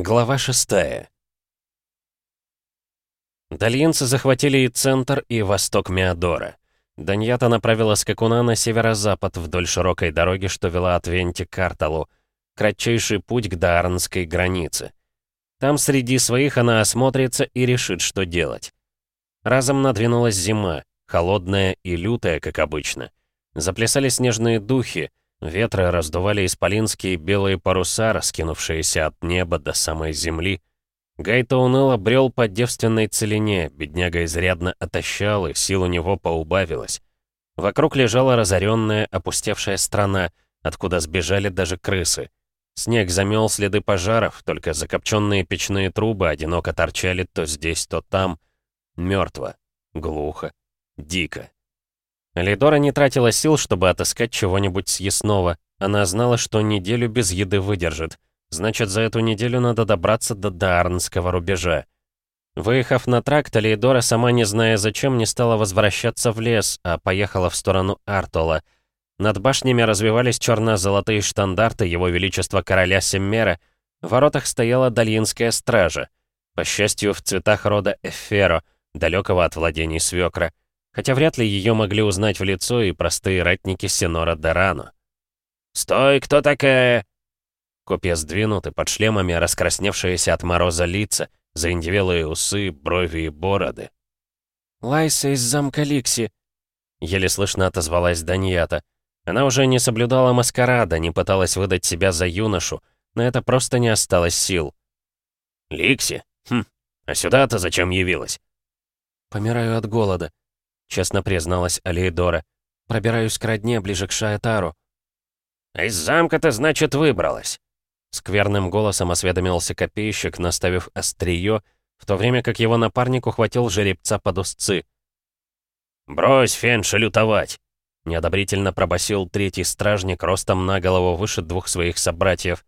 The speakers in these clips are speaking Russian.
Глава шестая. Дальинцы захватили и центр, и восток Меодора. Даньята направила скакуна на северо-запад вдоль широкой дороги, что вела от Венти к Арталу, кратчайший путь к Даарнской границе. Там среди своих она осмотрится и решит, что делать. Разом надвинулась зима, холодная и лютая, как обычно. Заплясали снежные духи, ветры раздували исполинские белые паруса, раскинувшиеся от неба до самой земли. Гайта уныло брел по девственной целине, бедняга изрядно отощал, и сил у него поубавилось. Вокруг лежала разоренная, опустевшая страна, откуда сбежали даже крысы. Снег замел следы пожаров, только закопченные печные трубы одиноко торчали то здесь, то там. Мертво, глухо, дико. Лидора не тратила сил, чтобы отыскать чего-нибудь съестного. Она знала, что неделю без еды выдержит. Значит, за эту неделю надо добраться до Даарнского рубежа. Выехав на тракт, Лейдора, сама не зная зачем, не стала возвращаться в лес, а поехала в сторону Артола. Над башнями развивались черно-золотые штандарты Его Величества Короля Семмера. В воротах стояла Дальинская стража. По счастью, в цветах рода Эферо, далекого от владений свекра хотя вряд ли ее могли узнать в лицо и простые ратники Сенора Дорано. «Стой, кто такая?» Копья сдвинуты, под шлемами раскрасневшиеся от мороза лица, заиндивелые усы, брови и бороды. «Лайса из замка Ликси», — еле слышно отозвалась Даньята. Она уже не соблюдала маскарада, не пыталась выдать себя за юношу, но это просто не осталось сил. «Ликси? Хм, а сюда-то зачем явилась?» «Помираю от голода», честно призналась Алейдора. «Пробираюсь к родне, ближе к Шаэтару». «А из замка-то, значит, выбралась?» Скверным голосом осведомился копейщик, наставив острие, в то время как его напарник ухватил жеребца под узцы. «Брось, Фенша, лютовать!» Неодобрительно пробасил третий стражник, ростом на голову выше двух своих собратьев.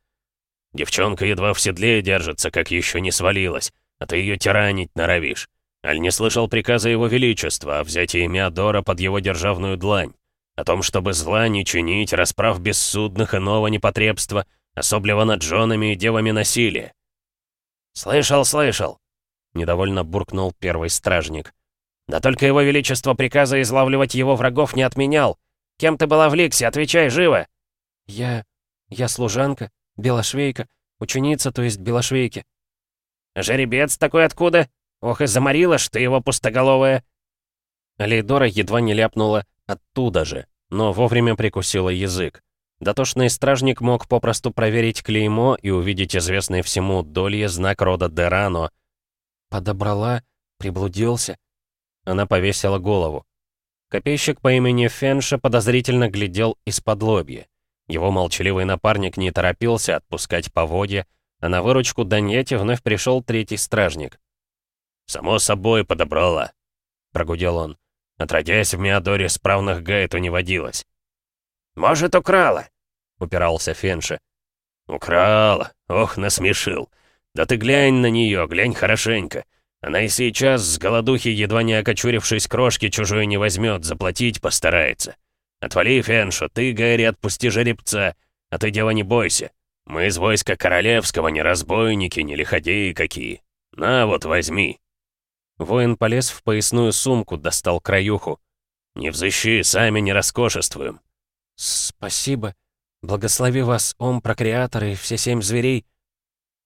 «Девчонка едва в седле держится, как еще не свалилась, а ты ее тиранить норовишь. Аль не слышал приказа его величества о взятии Меодора под его державную длань, о том, чтобы зла не чинить, расправ бессудных иного непотребства, особливо над женами и девами насилия. «Слышал, слышал!» — недовольно буркнул первый стражник. «Да только его величество приказа излавливать его врагов не отменял. Кем ты была в Ликсе? Отвечай живо!» «Я... я служанка, белошвейка, ученица, то есть белошвейки». «Жеребец такой откуда?» Ох и заморила ж ты его пустоголовая!» Алейдора едва не ляпнула оттуда же, но вовремя прикусила язык. Дотошный стражник мог попросту проверить клеймо и увидеть известный всему долье знак рода Дерано. «Подобрала? Приблудился?» Она повесила голову. Копейщик по имени Фенша подозрительно глядел из-под лобья. Его молчаливый напарник не торопился отпускать поводья, а на выручку Даньете вновь пришел третий стражник. «Само собой подобрала», — прогудел он. «Отродясь в Миадоре, справных гаэту не водилось». «Может, украла?» — упирался Фенши. «Украла? Ох, насмешил. Да ты глянь на нее, глянь хорошенько. Она и сейчас, с голодухи, едва не окочурившись крошки, чужой не возьмет, заплатить постарается. Отвали, Феншу, ты, Гэри, отпусти жеребца, а ты, дева, не бойся. Мы из войска королевского, не разбойники, не лиходеи какие. На вот, возьми». Воин полез в поясную сумку, достал краюху. «Не взыщи, сами не роскошествуем». «Спасибо. Благослови вас, Ом, Прокреатор и все семь зверей».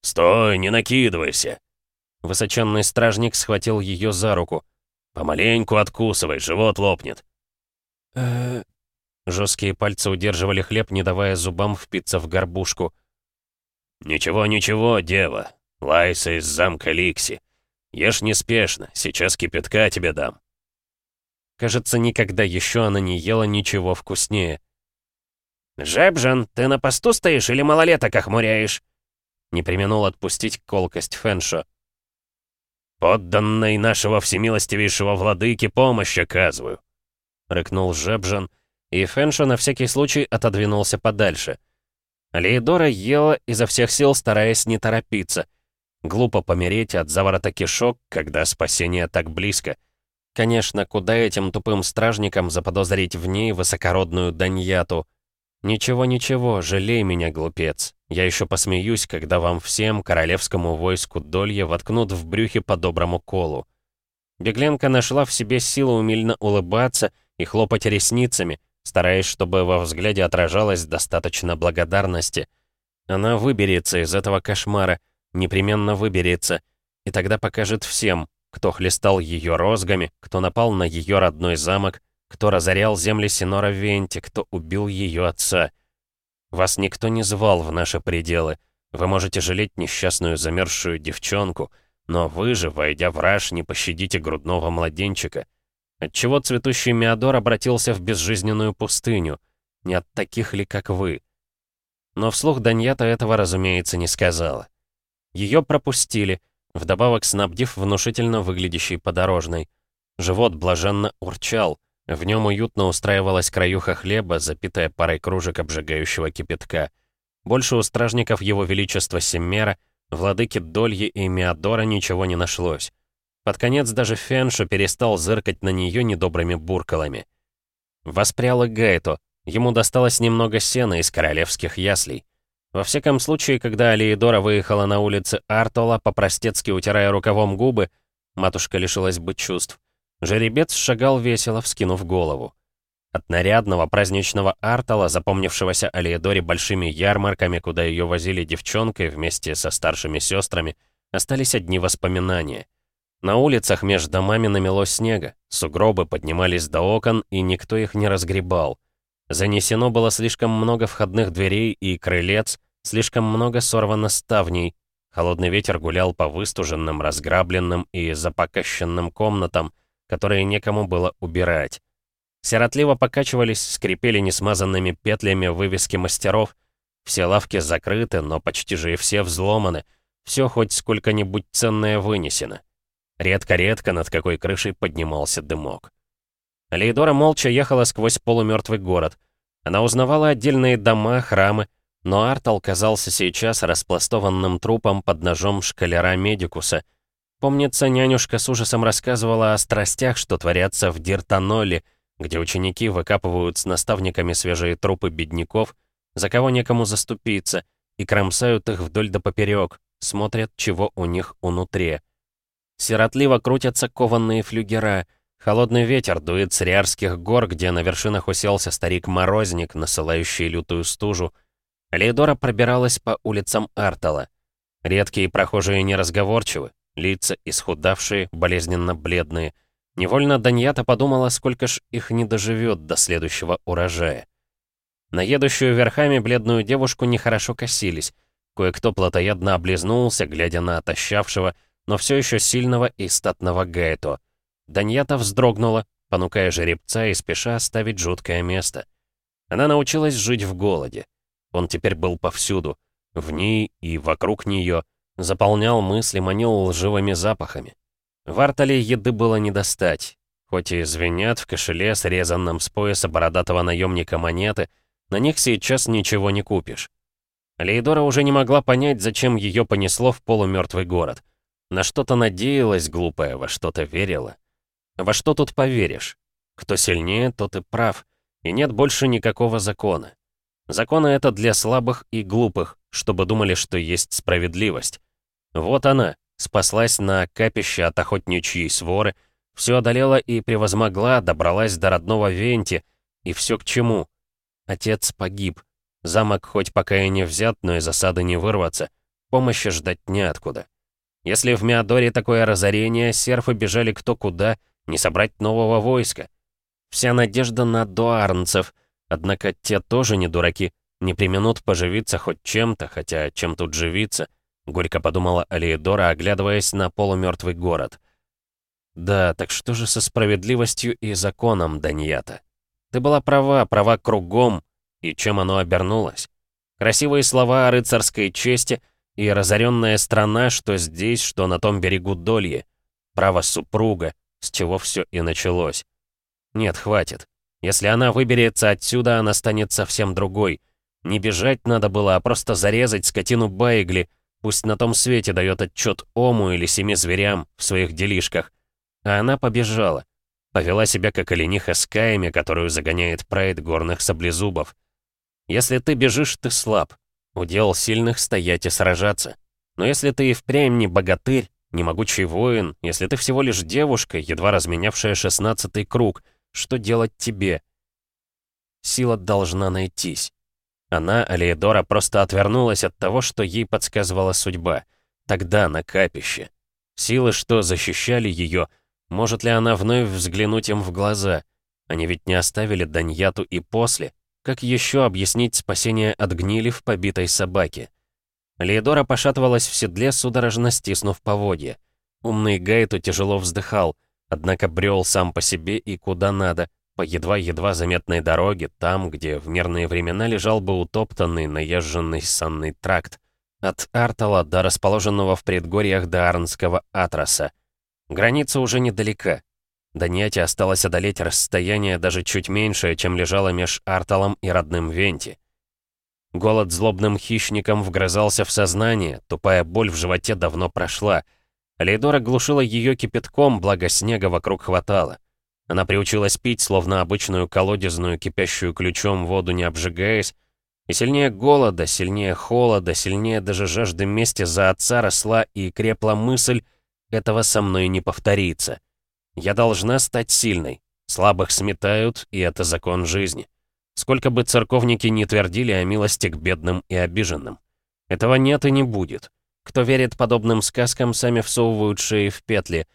«Стой, не накидывайся!» Высоченный стражник схватил ее за руку. «Помаленьку откусывай, живот лопнет». э Жесткие пальцы удерживали хлеб, не давая зубам впиться в горбушку. «Ничего, ничего, дева. Лайса из замка Ликси. Ешь неспешно, сейчас кипятка тебе дам». Кажется, никогда еще она не ела ничего вкуснее. «Жебжан, ты на посту стоишь или малолеток охмуряешь?» Не применул отпустить колкость Фэншо. «Подданной нашего всемилостивейшего владыки помощь оказываю», — рыкнул Жебжан, и Фэншо на всякий случай отодвинулся подальше. Леидора ела изо всех сил, стараясь не торопиться, Глупо помереть от заворота кишок, когда спасение так близко. Конечно, куда этим тупым стражникам заподозрить в ней высокородную Даньяту? «Ничего-ничего, жалей меня, глупец. Я еще посмеюсь, когда вам всем, королевскому войску Долье, воткнут в брюхе по доброму колу». Бегленка нашла в себе силу умильно улыбаться и хлопать ресницами, стараясь, чтобы во взгляде отражалось достаточно благодарности. Она выберется из этого кошмара, непременно выберется, и тогда покажет всем, кто хлестал ее розгами, кто напал на ее родной замок, кто разорял земли Синора Венти, кто убил ее отца. Вас никто не звал в наши пределы. Вы можете жалеть несчастную замерзшую девчонку, но вы же, войдя в раж, не пощадите грудного младенчика. Отчего цветущий Миадор обратился в безжизненную пустыню? Не от таких ли, как вы? Но вслух Даньята этого, разумеется, не сказала. Ее пропустили, вдобавок снабдив внушительно выглядящей подорожной. Живот блаженно урчал, в нем уютно устраивалась краюха хлеба, запитая парой кружек обжигающего кипятка. Больше у стражников его величества Семмера, владыки Дольи и Миадора ничего не нашлось. Под конец даже Феншу перестал зыркать на нее недобрыми буркалами. Воспрял и Гайто, ему досталось немного сена из королевских яслей. Во всяком случае, когда Алиедора выехала на улицы Артола, по-простецки утирая рукавом губы, матушка лишилась бы чувств. Жеребец шагал весело, вскинув голову. От нарядного праздничного Артала, запомнившегося Алиедоре большими ярмарками, куда ее возили девчонкой вместе со старшими сестрами, остались одни воспоминания. На улицах между домами намело снега, сугробы поднимались до окон, и никто их не разгребал. Занесено было слишком много входных дверей и крылец, слишком много сорвано ставней. Холодный ветер гулял по выстуженным, разграбленным и запакощенным комнатам, которые некому было убирать. Сиротливо покачивались, скрипели несмазанными петлями вывески мастеров. Все лавки закрыты, но почти же и все взломаны. Все хоть сколько-нибудь ценное вынесено. Редко-редко над какой крышей поднимался дымок. Лейдора молча ехала сквозь полумертвый город. Она узнавала отдельные дома, храмы, но Артал казался сейчас распластованным трупом под ножом шкалера Медикуса. Помнится, нянюшка с ужасом рассказывала о страстях, что творятся в Диртаноле, где ученики выкапывают с наставниками свежие трупы бедняков, за кого некому заступиться, и кромсают их вдоль да поперек, смотрят, чего у них унутре. Сиротливо крутятся кованные флюгера. Холодный ветер дует с Риарских гор, где на вершинах уселся старик-морозник, насылающий лютую стужу. Лейдора пробиралась по улицам Артала. Редкие прохожие неразговорчивы, лица исхудавшие, болезненно бледные. Невольно Даньята подумала, сколько ж их не доживет до следующего урожая. На едущую верхами бледную девушку нехорошо косились. Кое-кто плотоядно облизнулся, глядя на отощавшего, но все еще сильного и статного Гайто. Даньята вздрогнула, понукая жеребца и спеша оставить жуткое место. Она научилась жить в голоде. Он теперь был повсюду, в ней и вокруг нее, заполнял мысли, манил лживыми запахами. В Артале еды было не достать. Хоть и звенят в кошеле, срезанном с пояса бородатого наемника монеты, на них сейчас ничего не купишь. Лейдора уже не могла понять, зачем ее понесло в полумертвый город — на что-то надеялась глупая, во что-то верила. Во что тут поверишь? Кто сильнее, тот и прав. И нет больше никакого закона. Законы это для слабых и глупых, чтобы думали, что есть справедливость. Вот она, спаслась на капище от охотничьей своры, все одолела и превозмогла, добралась до родного Венти, и все к чему? Отец погиб. Замок хоть пока и не взят, но из осады не вырваться. Помощи ждать неоткуда. Если в Миадоре такое разорение, серфы бежали кто куда, не собрать нового войска. Вся надежда на дуарнцев, однако те тоже не дураки, не применут поживиться хоть чем-то, хотя чем тут живиться, горько подумала Алиедора, оглядываясь на полумертвый город. Да, так что же со справедливостью и законом, Даньята? Ты была права, права кругом, и чем оно обернулось? Красивые слова о рыцарской чести — и разоренная страна, что здесь, что на том берегу Долье. Право супруга, с чего все и началось. Нет, хватит. Если она выберется отсюда, она станет совсем другой. Не бежать надо было, а просто зарезать скотину Байгли, пусть на том свете дает отчет Ому или семи зверям в своих делишках. А она побежала. Повела себя как олениха с каями, которую загоняет прайд горных саблезубов. Если ты бежишь, ты слаб. Удел сильных стоять и сражаться. Но если ты и впрямь не богатырь, не могучий воин, если ты всего лишь девушка, едва разменявшая шестнадцатый круг, что делать тебе? Сила должна найтись. Она, Алиедора, просто отвернулась от того, что ей подсказывала судьба. Тогда, на капище. Силы, что защищали ее, может ли она вновь взглянуть им в глаза? Они ведь не оставили Даньяту и после. Как еще объяснить спасение от гнили в побитой собаке? Леодора пошатывалась в седле, судорожно стиснув поводья. Умный Гайту тяжело вздыхал, однако брел сам по себе и куда надо, по едва-едва заметной дороге, там, где в мирные времена лежал бы утоптанный, наезженный санный тракт, от Артала до расположенного в предгорьях Даарнского Атраса. Граница уже недалека. До Няти осталось одолеть расстояние даже чуть меньшее, чем лежало меж Арталом и родным Венти. Голод злобным хищником вгрызался в сознание, тупая боль в животе давно прошла. Лейдора глушила ее кипятком, благо снега вокруг хватало. Она приучилась пить, словно обычную колодезную, кипящую ключом воду, не обжигаясь, и сильнее голода, сильнее холода, сильнее даже жажды мести за отца росла и крепла мысль «этого со мной не повторится». Я должна стать сильной. Слабых сметают, и это закон жизни. Сколько бы церковники ни твердили о милости к бедным и обиженным. Этого нет и не будет. Кто верит подобным сказкам, сами всовывают шеи в петли.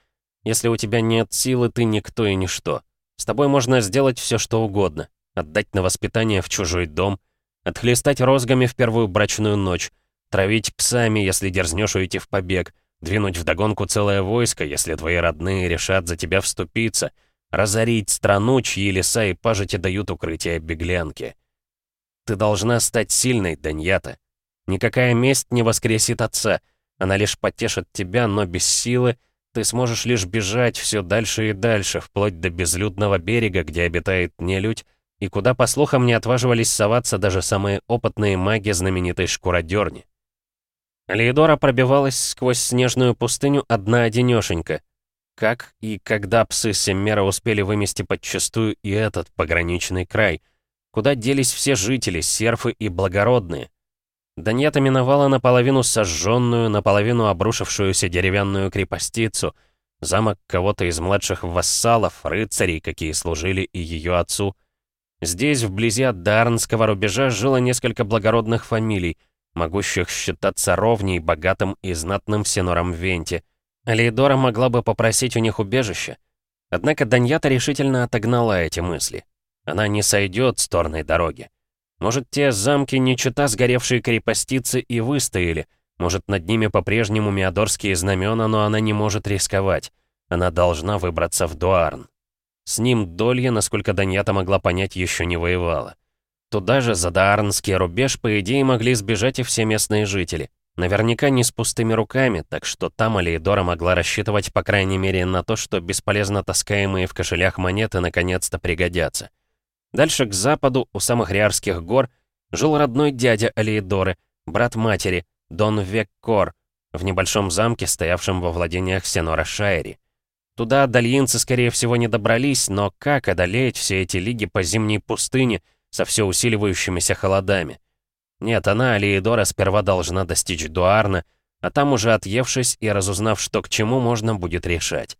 Если у тебя нет силы, ты никто и ничто. С тобой можно сделать все, что угодно. Отдать на воспитание в чужой дом, отхлестать розгами в первую брачную ночь, травить псами, если дерзнешь уйти в побег, двинуть вдогонку целое войско, если твои родные решат за тебя вступиться — разорить страну, чьи леса и пажити дают укрытие беглянке. Ты должна стать сильной, Даньята. Никакая месть не воскресит отца, она лишь потешит тебя, но без силы ты сможешь лишь бежать все дальше и дальше, вплоть до безлюдного берега, где обитает нелюдь, и куда, по слухам, не отваживались соваться даже самые опытные маги знаменитой шкуродерни. Леидора пробивалась сквозь снежную пустыню одна-одинешенька, как и когда псы Семмера успели вымести подчастую и этот пограничный край? Куда делись все жители, серфы и благородные? Даньята миновала наполовину сожженную, наполовину обрушившуюся деревянную крепостицу, замок кого-то из младших вассалов, рыцарей, какие служили и ее отцу. Здесь, вблизи от Дарнского рубежа, жило несколько благородных фамилий, могущих считаться ровней, богатым и знатным сенором Венти — Алейдора могла бы попросить у них убежище. Однако Даньята решительно отогнала эти мысли. Она не сойдет с торной дороги. Может, те замки не чета сгоревшие крепостицы и выстояли, может, над ними по-прежнему миадорские знамена, но она не может рисковать. Она должна выбраться в Дуарн. С ним Долья, насколько Даньята могла понять, еще не воевала. Туда же, за Дуарнский рубеж, по идее, могли сбежать и все местные жители. Наверняка не с пустыми руками, так что там Алиедора могла рассчитывать по крайней мере на то, что бесполезно таскаемые в кошелях монеты наконец-то пригодятся. Дальше к западу, у самых Риарских гор, жил родной дядя Алиедоры, брат матери, Дон Веккор, в небольшом замке, стоявшем во владениях Сенора Шайри. Туда дальинцы, скорее всего, не добрались, но как одолеть все эти лиги по зимней пустыне со все усиливающимися холодами? Нет, она, Алиедора, сперва должна достичь Дуарна, а там уже отъевшись и разузнав, что к чему, можно будет решать.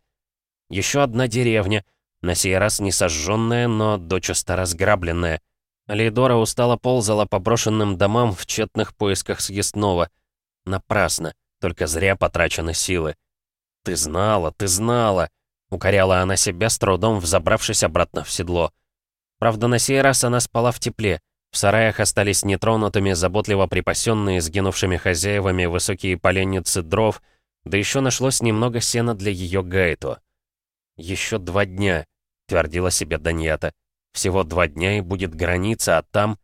Еще одна деревня, на сей раз не сожженная, но дочисто разграбленная. Алиедора устало ползала по брошенным домам в тщетных поисках съестного. Напрасно, только зря потрачены силы. «Ты знала, ты знала!» — укоряла она себя, с трудом взобравшись обратно в седло. Правда, на сей раз она спала в тепле — в сараях остались нетронутыми, заботливо припасенные сгинувшими хозяевами высокие поленницы дров, да еще нашлось немного сена для ее гайту. «Еще два дня», — твердила себе Даньята. «Всего два дня и будет граница, а там...»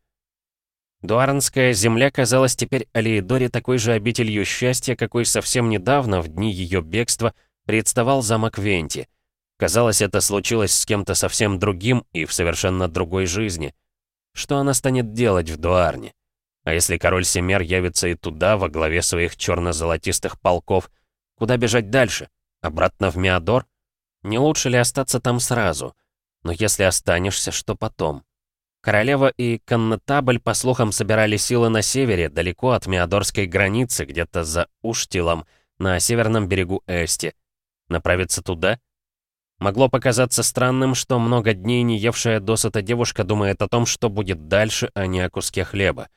Дуарнская земля казалась теперь Алиедоре такой же обителью счастья, какой совсем недавно, в дни ее бегства, представал замок Венти. Казалось, это случилось с кем-то совсем другим и в совершенно другой жизни — что она станет делать в Дуарне? А если король Семер явится и туда, во главе своих черно-золотистых полков, куда бежать дальше? Обратно в Миадор? Не лучше ли остаться там сразу? Но если останешься, что потом? Королева и Коннетабль, по слухам, собирали силы на севере, далеко от Миадорской границы, где-то за Уштилом, на северном берегу Эсти. Направиться туда? Могло показаться странным, что много дней не евшая досыта девушка думает о том, что будет дальше, а не о куске хлеба.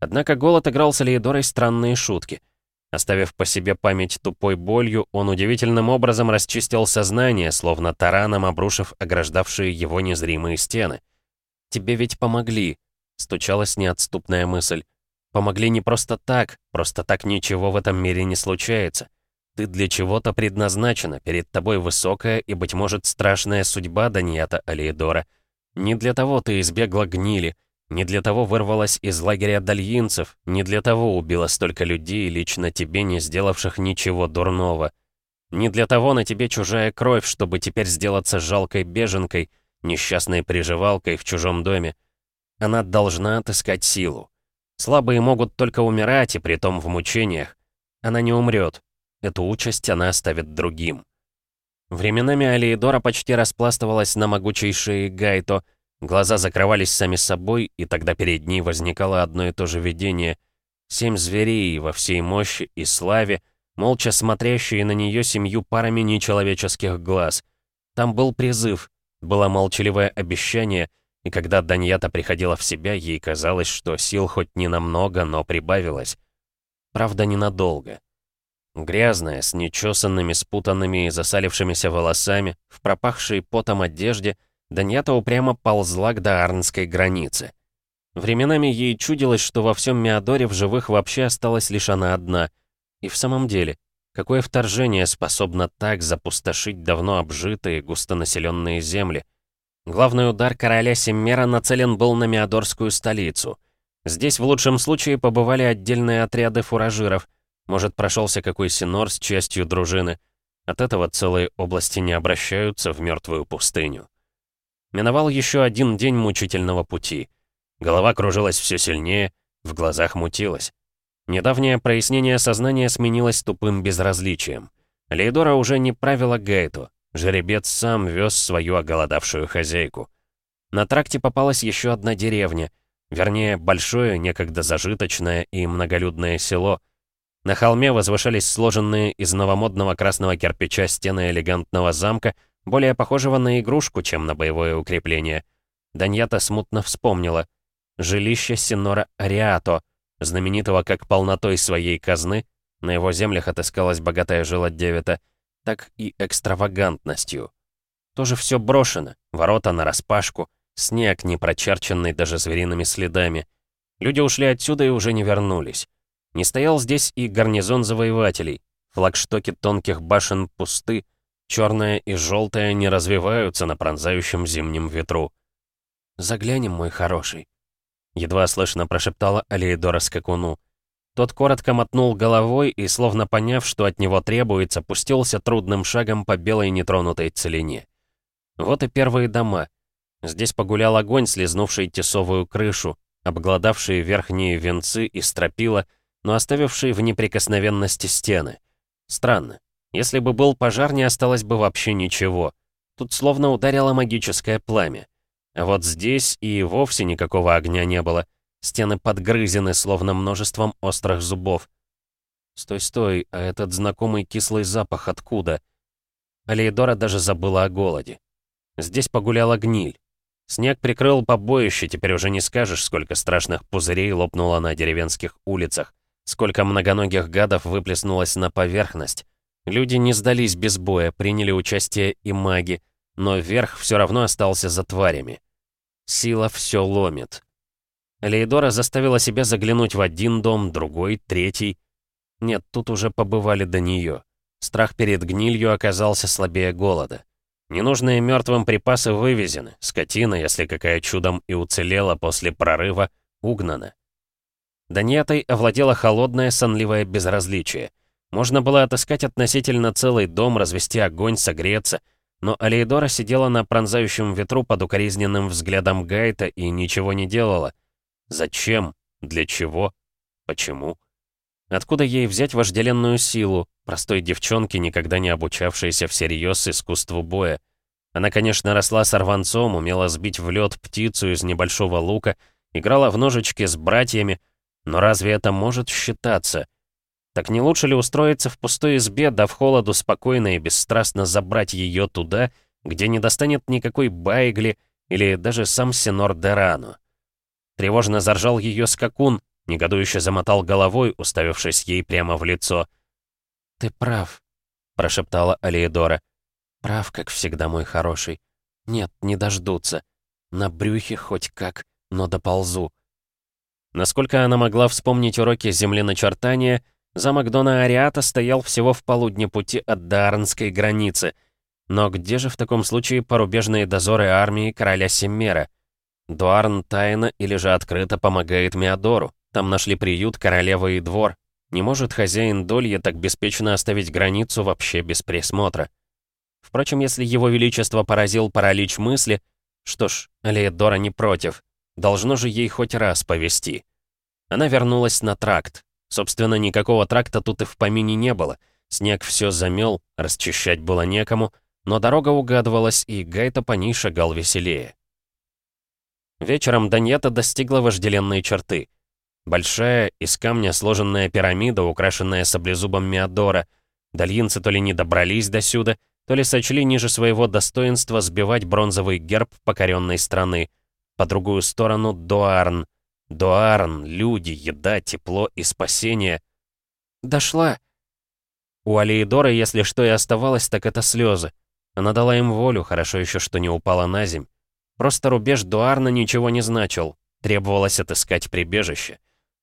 Однако голод играл с Леидорой странные шутки. Оставив по себе память тупой болью, он удивительным образом расчистил сознание, словно тараном обрушив ограждавшие его незримые стены. «Тебе ведь помогли», — стучалась неотступная мысль. «Помогли не просто так, просто так ничего в этом мире не случается. Ты для чего-то предназначена, перед тобой высокая и, быть может, страшная судьба Данията Алиедора. Не для того ты избегла гнили, не для того вырвалась из лагеря дальинцев, не для того убила столько людей, лично тебе не сделавших ничего дурного. Не для того на тебе чужая кровь, чтобы теперь сделаться жалкой беженкой — несчастной приживалкой в чужом доме. Она должна отыскать силу. Слабые могут только умирать, и притом в мучениях. Она не умрет. Эту участь она оставит другим. Временами Алиедора почти распластывалась на могучей шее Гайто, глаза закрывались сами собой, и тогда перед ней возникало одно и то же видение. Семь зверей во всей мощи и славе, молча смотрящие на нее семью парами нечеловеческих глаз. Там был призыв было молчаливое обещание, и когда Даньята приходила в себя, ей казалось, что сил хоть не намного, но прибавилось. Правда, ненадолго. Грязная, с нечесанными, спутанными и засалившимися волосами, в пропахшей потом одежде, Даньята упрямо ползла к даарнской границе. Временами ей чудилось, что во всем Миадоре в живых вообще осталась лишь она одна. И в самом деле, Какое вторжение способно так запустошить давно обжитые, густонаселенные земли? Главный удар короля Семмера нацелен был на Миадорскую столицу. Здесь в лучшем случае побывали отдельные отряды фуражиров. Может, прошелся какой синор с частью дружины. От этого целые области не обращаются в мертвую пустыню. Миновал еще один день мучительного пути. Голова кружилась все сильнее, в глазах мутилась. Недавнее прояснение сознания сменилось тупым безразличием. Лейдора уже не правила Гейту. Жеребец сам вез свою оголодавшую хозяйку. На тракте попалась еще одна деревня, вернее, большое, некогда зажиточное и многолюдное село. На холме возвышались сложенные из новомодного красного кирпича стены элегантного замка, более похожего на игрушку, чем на боевое укрепление. Даньята смутно вспомнила. Жилище Синора Ариато — знаменитого как полнотой своей казны, на его землях отыскалась богатая жила Девита, так и экстравагантностью. Тоже все брошено, ворота нараспашку, снег, не прочерченный даже звериными следами. Люди ушли отсюда и уже не вернулись. Не стоял здесь и гарнизон завоевателей. Флагштоки тонких башен пусты, черное и желтое не развиваются на пронзающем зимнем ветру. «Заглянем, мой хороший», Едва слышно прошептала Алиэдора скакуну. Тот коротко мотнул головой и, словно поняв, что от него требуется, пустился трудным шагом по белой нетронутой целине. Вот и первые дома. Здесь погулял огонь, слезнувший тесовую крышу, обгладавшие верхние венцы и стропила, но оставившие в неприкосновенности стены. Странно. Если бы был пожар, не осталось бы вообще ничего. Тут словно ударило магическое пламя. А вот здесь и вовсе никакого огня не было. Стены подгрызены, словно множеством острых зубов. Стой, стой, а этот знакомый кислый запах откуда? Алейдора даже забыла о голоде. Здесь погуляла гниль. Снег прикрыл побоище, теперь уже не скажешь, сколько страшных пузырей лопнуло на деревенских улицах, сколько многоногих гадов выплеснулось на поверхность. Люди не сдались без боя, приняли участие и маги, но верх все равно остался за тварями. Сила все ломит. Лейдора заставила себя заглянуть в один дом, другой, третий. Нет, тут уже побывали до нее. Страх перед гнилью оказался слабее голода. Ненужные мертвым припасы вывезены, скотина, если какая чудом и уцелела после прорыва, угнана. Даньятой овладело холодное сонливое безразличие. Можно было отыскать относительно целый дом, развести огонь, согреться — но Алейдора сидела на пронзающем ветру под укоризненным взглядом Гайта и ничего не делала. Зачем? Для чего? Почему? Откуда ей взять вожделенную силу, простой девчонке, никогда не обучавшейся всерьез искусству боя? Она, конечно, росла сорванцом, умела сбить в лед птицу из небольшого лука, играла в ножички с братьями, но разве это может считаться? Так не лучше ли устроиться в пустой избе, да в холоду спокойно и бесстрастно забрать ее туда, где не достанет никакой Байгли или даже сам Сенор Дерану? Тревожно заржал ее скакун, негодующе замотал головой, уставившись ей прямо в лицо. «Ты прав», — прошептала Алиедора. «Прав, как всегда, мой хороший. Нет, не дождутся. На брюхе хоть как, но доползу». Насколько она могла вспомнить уроки земленачертания, замок Дона Ариата стоял всего в полудне пути от Даарнской границы. Но где же в таком случае порубежные дозоры армии короля Семмера? Дуарн тайно или же открыто помогает Меодору. Там нашли приют королева и двор. Не может хозяин Долья так беспечно оставить границу вообще без присмотра. Впрочем, если его величество поразил паралич мысли, что ж, Алиэдора не против. Должно же ей хоть раз повести. Она вернулась на тракт. Собственно, никакого тракта тут и в помине не было. Снег все замел, расчищать было некому, но дорога угадывалась, и Гайта по ней шагал веселее. Вечером Даньята достигла вожделенной черты. Большая, из камня сложенная пирамида, украшенная саблезубом Миадора. Дальинцы то ли не добрались до сюда, то ли сочли ниже своего достоинства сбивать бронзовый герб покоренной страны. По другую сторону — Дуарн. Дуарн, люди, еда, тепло и спасение. «Дошла!» У Алиедора, если что и оставалось, так это слезы. Она дала им волю, хорошо еще, что не упала на земь. Просто рубеж Дуарна ничего не значил. Требовалось отыскать прибежище.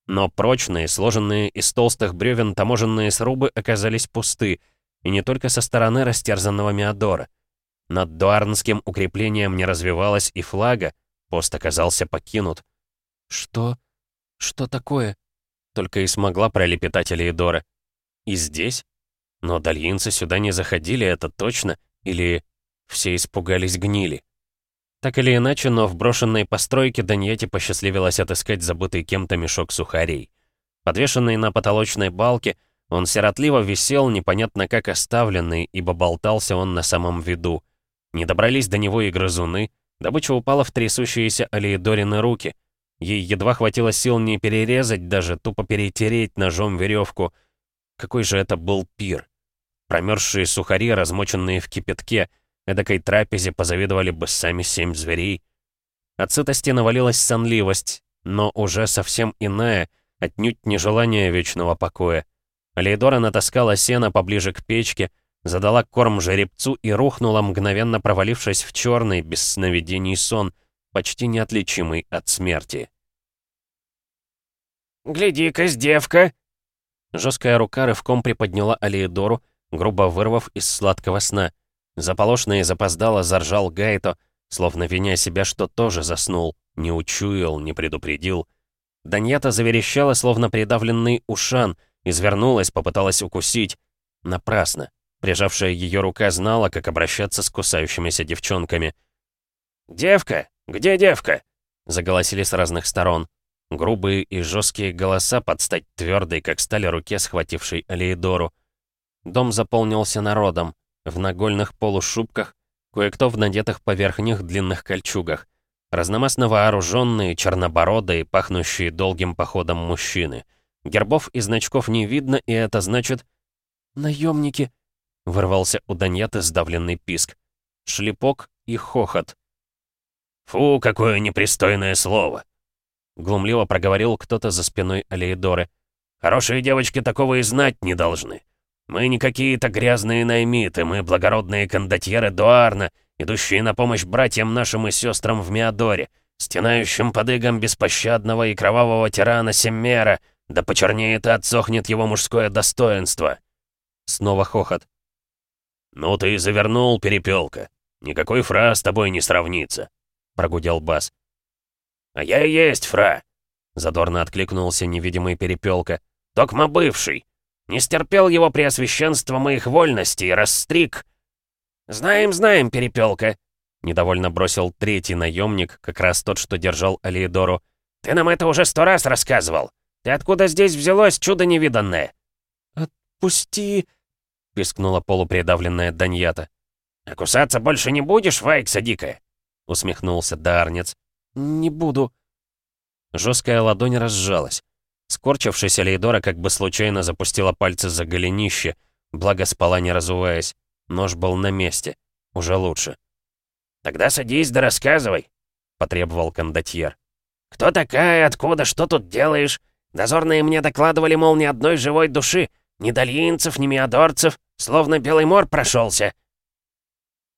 Но прочные, сложенные из толстых бревен таможенные срубы оказались пусты, и не только со стороны растерзанного Меодора. Над дуарнским укреплением не развивалась и флага, пост оказался покинут. «Что? Что такое?» Только и смогла пролепетать Элеидора. «И здесь? Но дальинцы сюда не заходили, это точно? Или все испугались гнили?» Так или иначе, но в брошенной постройке Даньете посчастливилось отыскать забытый кем-то мешок сухарей. Подвешенный на потолочной балке, он сиротливо висел, непонятно как оставленный, ибо болтался он на самом виду. Не добрались до него и грызуны, добыча упала в трясущиеся Алиедорины руки. Ей едва хватило сил не перерезать, даже тупо перетереть ножом веревку. Какой же это был пир! Промерзшие сухари, размоченные в кипятке — Эдакой трапезе позавидовали бы сами семь зверей. От сытости навалилась сонливость, но уже совсем иная, отнюдь не желание вечного покоя. Алейдора натаскала сено поближе к печке, задала корм жеребцу и рухнула, мгновенно провалившись в черный, без сновидений сон, почти неотличимый от смерти. «Гляди-ка, девка!» Жесткая рука рывком приподняла Алиедору, грубо вырвав из сладкого сна. Заполошно и запоздало заржал Гайто, словно виня себя, что тоже заснул, не учуял, не предупредил. Даньята заверещала, словно придавленный ушан, извернулась, попыталась укусить. Напрасно. Прижавшая ее рука знала, как обращаться с кусающимися девчонками. «Девка! Где девка?» Заголосили с разных сторон. Грубые и жесткие голоса под стать твердой, как стали руке, схватившей Алиедору. Дом заполнился народом в нагольных полушубках, кое-кто в надетых поверх них длинных кольчугах. Разномастно вооруженные, чернобородые, пахнущие долгим походом мужчины. Гербов и значков не видно, и это значит... «Наемники!» — вырвался у Даньяты сдавленный писк. Шлепок и хохот. «Фу, какое непристойное слово!» Глумливо проговорил кто-то за спиной Алеидоры. «Хорошие девочки такого и знать не должны. Мы не какие-то грязные наймиты, мы благородные кондотьеры Дуарна, идущие на помощь братьям нашим и сестрам в Миадоре, стенающим под игом беспощадного и кровавого тирана Семмера, да почернеет и отсохнет его мужское достоинство». Снова хохот. «Ну ты и завернул, перепелка. Никакой фра с тобой не сравнится», — прогудел Бас. «А я и есть фра», — задорно откликнулся невидимый перепелка. «Токма бывший. Не стерпел его преосвященство моих вольностей, расстриг. «Знаем, знаем, перепелка!» Недовольно бросил третий наемник, как раз тот, что держал Алиедору. «Ты нам это уже сто раз рассказывал! Ты откуда здесь взялось, чудо невиданное?» «Отпусти!» — пискнула полупридавленная Даньята. «А кусаться больше не будешь, Вайкса дикая?» — усмехнулся Дарнец. «Не буду». Жесткая ладонь разжалась. Скорчившись, Алейдора как бы случайно запустила пальцы за голенище, благо спала не разуваясь. Нож был на месте. Уже лучше. «Тогда садись да рассказывай», — потребовал кондотьер. «Кто такая? Откуда? Что тут делаешь? Дозорные мне докладывали, мол, ни одной живой души. Ни дальинцев, ни миадорцев. Словно белый мор прошелся.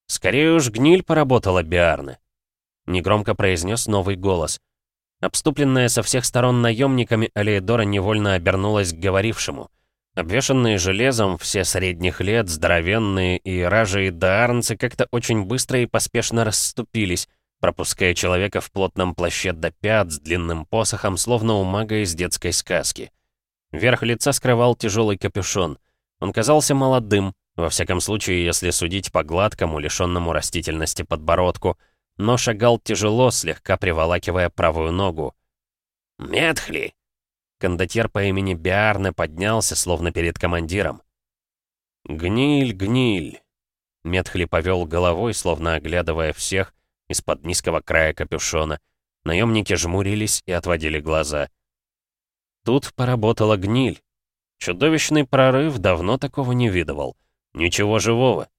«Скорее уж гниль поработала Биарны», — негромко произнес новый голос. Обступленная со всех сторон наемниками, Алеидора невольно обернулась к говорившему. Обвешанные железом, все средних лет, здоровенные и ражи и даарнцы как-то очень быстро и поспешно расступились, пропуская человека в плотном плаще до пят с длинным посохом, словно у мага из детской сказки. Верх лица скрывал тяжелый капюшон. Он казался молодым, во всяком случае, если судить по гладкому, лишенному растительности подбородку, но шагал тяжело, слегка приволакивая правую ногу. «Метхли!» Кондотьер по имени Биарне поднялся, словно перед командиром. «Гниль, гниль!» Метхли повел головой, словно оглядывая всех, из-под низкого края капюшона. Наемники жмурились и отводили глаза. Тут поработала гниль. Чудовищный прорыв давно такого не видывал. Ничего живого.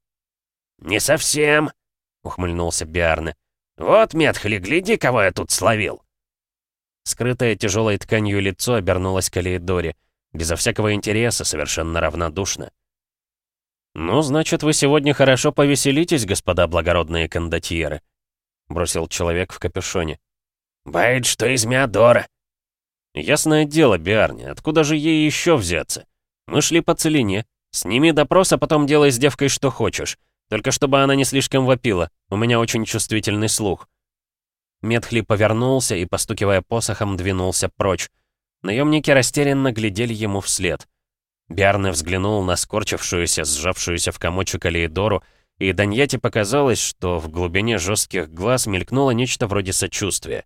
«Не совсем», — ухмыльнулся Биарне. «Вот, Метхли, гляди, кого я тут словил!» Скрытое тяжелой тканью лицо обернулось к Алиэдоре, безо всякого интереса, совершенно равнодушно. «Ну, значит, вы сегодня хорошо повеселитесь, господа благородные кондотьеры», — бросил человек в капюшоне. «Бает, что из Миадора». «Ясное дело, Биарни, откуда же ей еще взяться? Мы шли по целине. Сними допрос, а потом делай с девкой что хочешь. Только чтобы она не слишком вопила, у меня очень чувствительный слух». Медхли повернулся и, постукивая посохом, двинулся прочь. Наемники растерянно глядели ему вслед. Биарне взглянул на скорчившуюся, сжавшуюся в комочек Алиедору и Даньяте показалось, что в глубине жестких глаз мелькнуло нечто вроде сочувствия.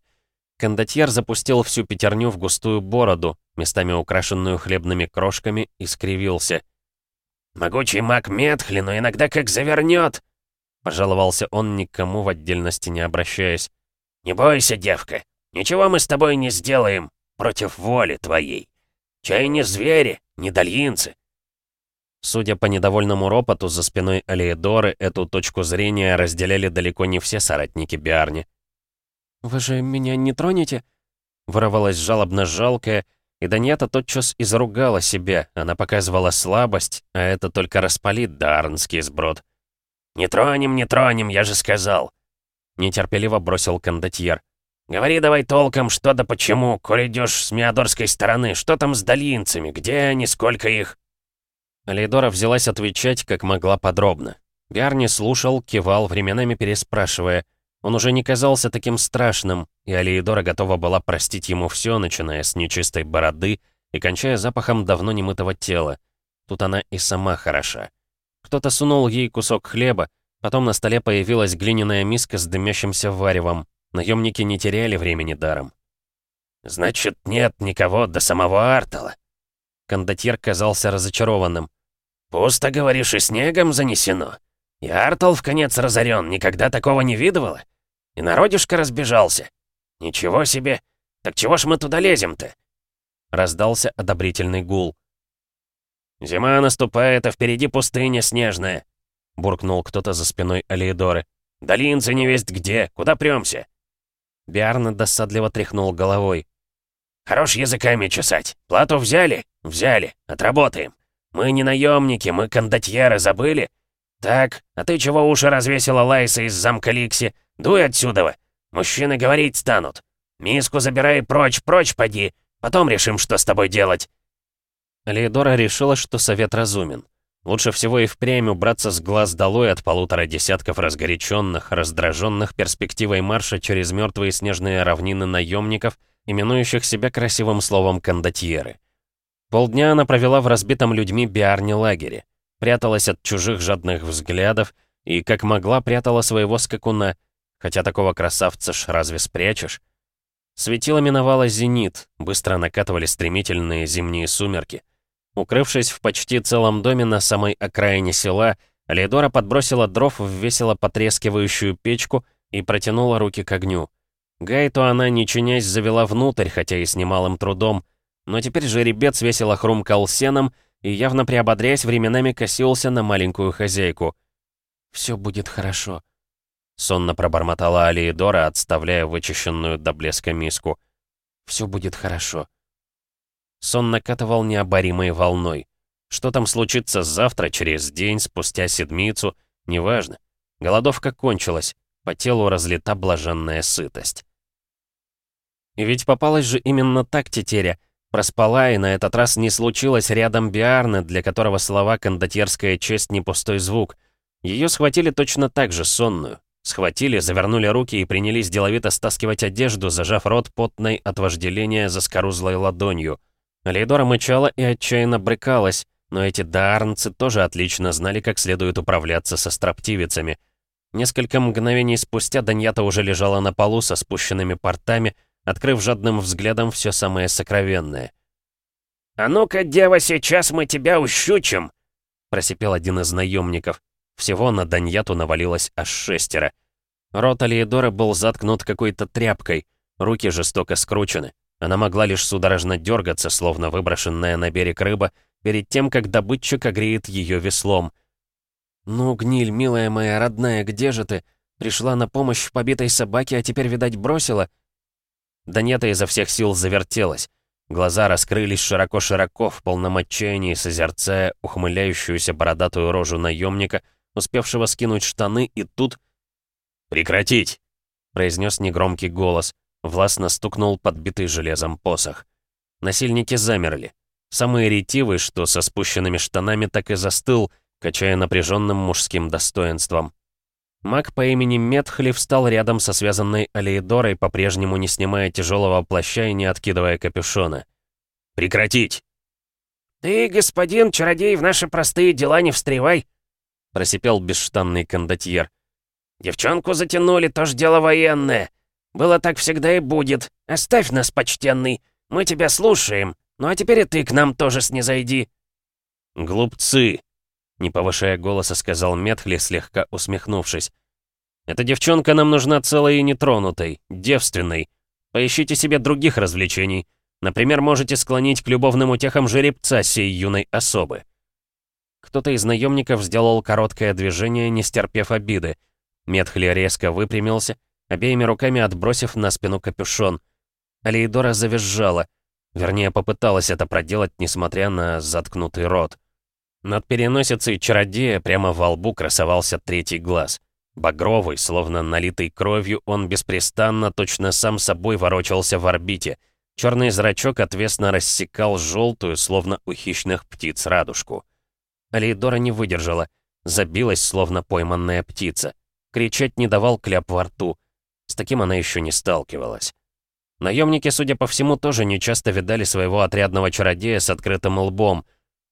Кондотьер запустил всю пятерню в густую бороду, местами украшенную хлебными крошками, и скривился. «Могучий маг Метхли, но иногда как завернет!» Пожаловался он, никому в отдельности не обращаясь. «Не бойся, девка, ничего мы с тобой не сделаем против воли твоей. Чай не звери, не дальинцы, Судя по недовольному ропоту за спиной Алиэдоры, эту точку зрения разделяли далеко не все соратники Биарни. «Вы же меня не тронете?» Воровалась жалобно жалкая, и Даньята тотчас изругала себя. Она показывала слабость, а это только распалит дарнский сброд. «Не тронем, не тронем, я же сказал!» Нетерпеливо бросил кондотьер. «Говори давай толком, что да почему, коль идешь с Миадорской стороны, что там с долинцами, где они, сколько их?» Алейдора взялась отвечать, как могла подробно. Биарни слушал, кивал, временами переспрашивая. Он уже не казался таким страшным, и Алейдора готова была простить ему все, начиная с нечистой бороды и кончая запахом давно немытого тела. Тут она и сама хороша. Кто-то сунул ей кусок хлеба, потом на столе появилась глиняная миска с дымящимся варевом. Наемники не теряли времени даром. «Значит, нет никого до самого Артала?» Кондотьер казался разочарованным. «Пусто, говоришь, и снегом занесено. И Артл в конец разорен, никогда такого не видывала. И народишко разбежался. Ничего себе! Так чего ж мы туда лезем-то?» Раздался одобрительный гул. «Зима наступает, а впереди пустыня снежная», — буркнул кто-то за спиной Алиедоры. «Долинцы не весть где, куда прёмся?» Биарна досадливо тряхнул головой. «Хорош языками чесать. Плату взяли? Взяли. Отработаем. Мы не наемники, мы кондотьеры, забыли? Так, а ты чего уши развесила Лайса из замка Ликси? Дуй отсюда! Мужчины говорить станут. Миску забирай прочь, прочь поди. Потом решим, что с тобой делать. Леидора решила, что совет разумен. Лучше всего и впрямь убраться с глаз долой от полутора десятков разгоряченных, раздраженных перспективой марша через мертвые снежные равнины наемников, именующих себя красивым словом кондотьеры. Полдня она провела в разбитом людьми биарне лагере. Пряталась от чужих жадных взглядов и, как могла, прятала своего скакуна, хотя такого красавца ж разве спрячешь? Светило миновало зенит, быстро накатывали стремительные зимние сумерки. Укрывшись в почти целом доме на самой окраине села, Алейдора подбросила дров в весело потрескивающую печку и протянула руки к огню. Гайту она, не чинясь, завела внутрь, хотя и с немалым трудом, но теперь жеребец весело хрумкал сеном и, явно приободряясь, временами косился на маленькую хозяйку. «Все будет хорошо», — сонно пробормотала Алиедора, отставляя вычищенную до блеска миску. «Все будет хорошо». Сон накатывал необоримой волной. Что там случится завтра, через день, спустя седмицу, неважно. Голодовка кончилась, по телу разлита блаженная сытость. И ведь попалась же именно так тетеря. Проспала, и на этот раз не случилось рядом Биарны, для которого слова «кондотьерская честь» не пустой звук. Ее схватили точно так же, сонную. Схватили, завернули руки и принялись деловито стаскивать одежду, зажав рот потной от вожделения заскорузлой ладонью. Лейдора мычала и отчаянно брыкалась, но эти даарнцы тоже отлично знали, как следует управляться со строптивицами. Несколько мгновений спустя Даньята уже лежала на полу со спущенными портами, открыв жадным взглядом все самое сокровенное. «А ну-ка, дева, сейчас мы тебя ущучим!» просипел один из наемников. Всего на Даньяту навалилось аж шестеро. Рот Алиедора был заткнут какой-то тряпкой, руки жестоко скручены. Она могла лишь судорожно дергаться, словно выброшенная на берег рыба, перед тем, как добытчик огреет ее веслом. «Ну, гниль, милая моя родная, где же ты? Пришла на помощь побитой собаке, а теперь, видать, бросила?» Данета изо всех сил завертелась. Глаза раскрылись широко-широко, в полном отчаянии, созерцая ухмыляющуюся бородатую рожу наемника, успевшего скинуть штаны, и тут... «Прекратить!» — произнес негромкий голос. Властно стукнул подбитый железом посох. Насильники замерли. Самый ретивый, что со спущенными штанами так и застыл, качая напряженным мужским достоинством. Маг по имени Метхли встал рядом со связанной Алеидорой, по-прежнему не снимая тяжелого плаща и не откидывая капюшона. «Прекратить!» «Ты, господин чародей, в наши простые дела не встревай!» просипел бесштанный кондотьер. «Девчонку затянули, тоже дело военное. Было так всегда и будет. Оставь нас, почтенный, мы тебя слушаем. Ну а теперь и ты к нам тоже снизойди». «Глупцы!» — не повышая голоса, сказал Метхли, слегка усмехнувшись. «Эта девчонка нам нужна целой и нетронутой, девственной. Поищите себе других развлечений. Например, можете склонить к любовным утехам жеребца сей юной особы». Кто-то из наемников сделал короткое движение, не стерпев обиды. Метхли резко выпрямился, обеими руками отбросив на спину капюшон. Алейдора завизжала — Вернее, попыталась это проделать, несмотря на заткнутый рот. Над переносицей чародея прямо во лбу красовался третий глаз. Багровый, словно налитый кровью, он беспрестанно, точно сам собой ворочался в орбите. Черный зрачок отвесно рассекал желтую, словно у хищных птиц, радужку. Алейдора не выдержала, забилась, словно пойманная птица. Кричать не давал кляп во рту. С таким она еще не сталкивалась. Наемники, судя по всему, тоже нечасто видали своего отрядного чародея с открытым лбом.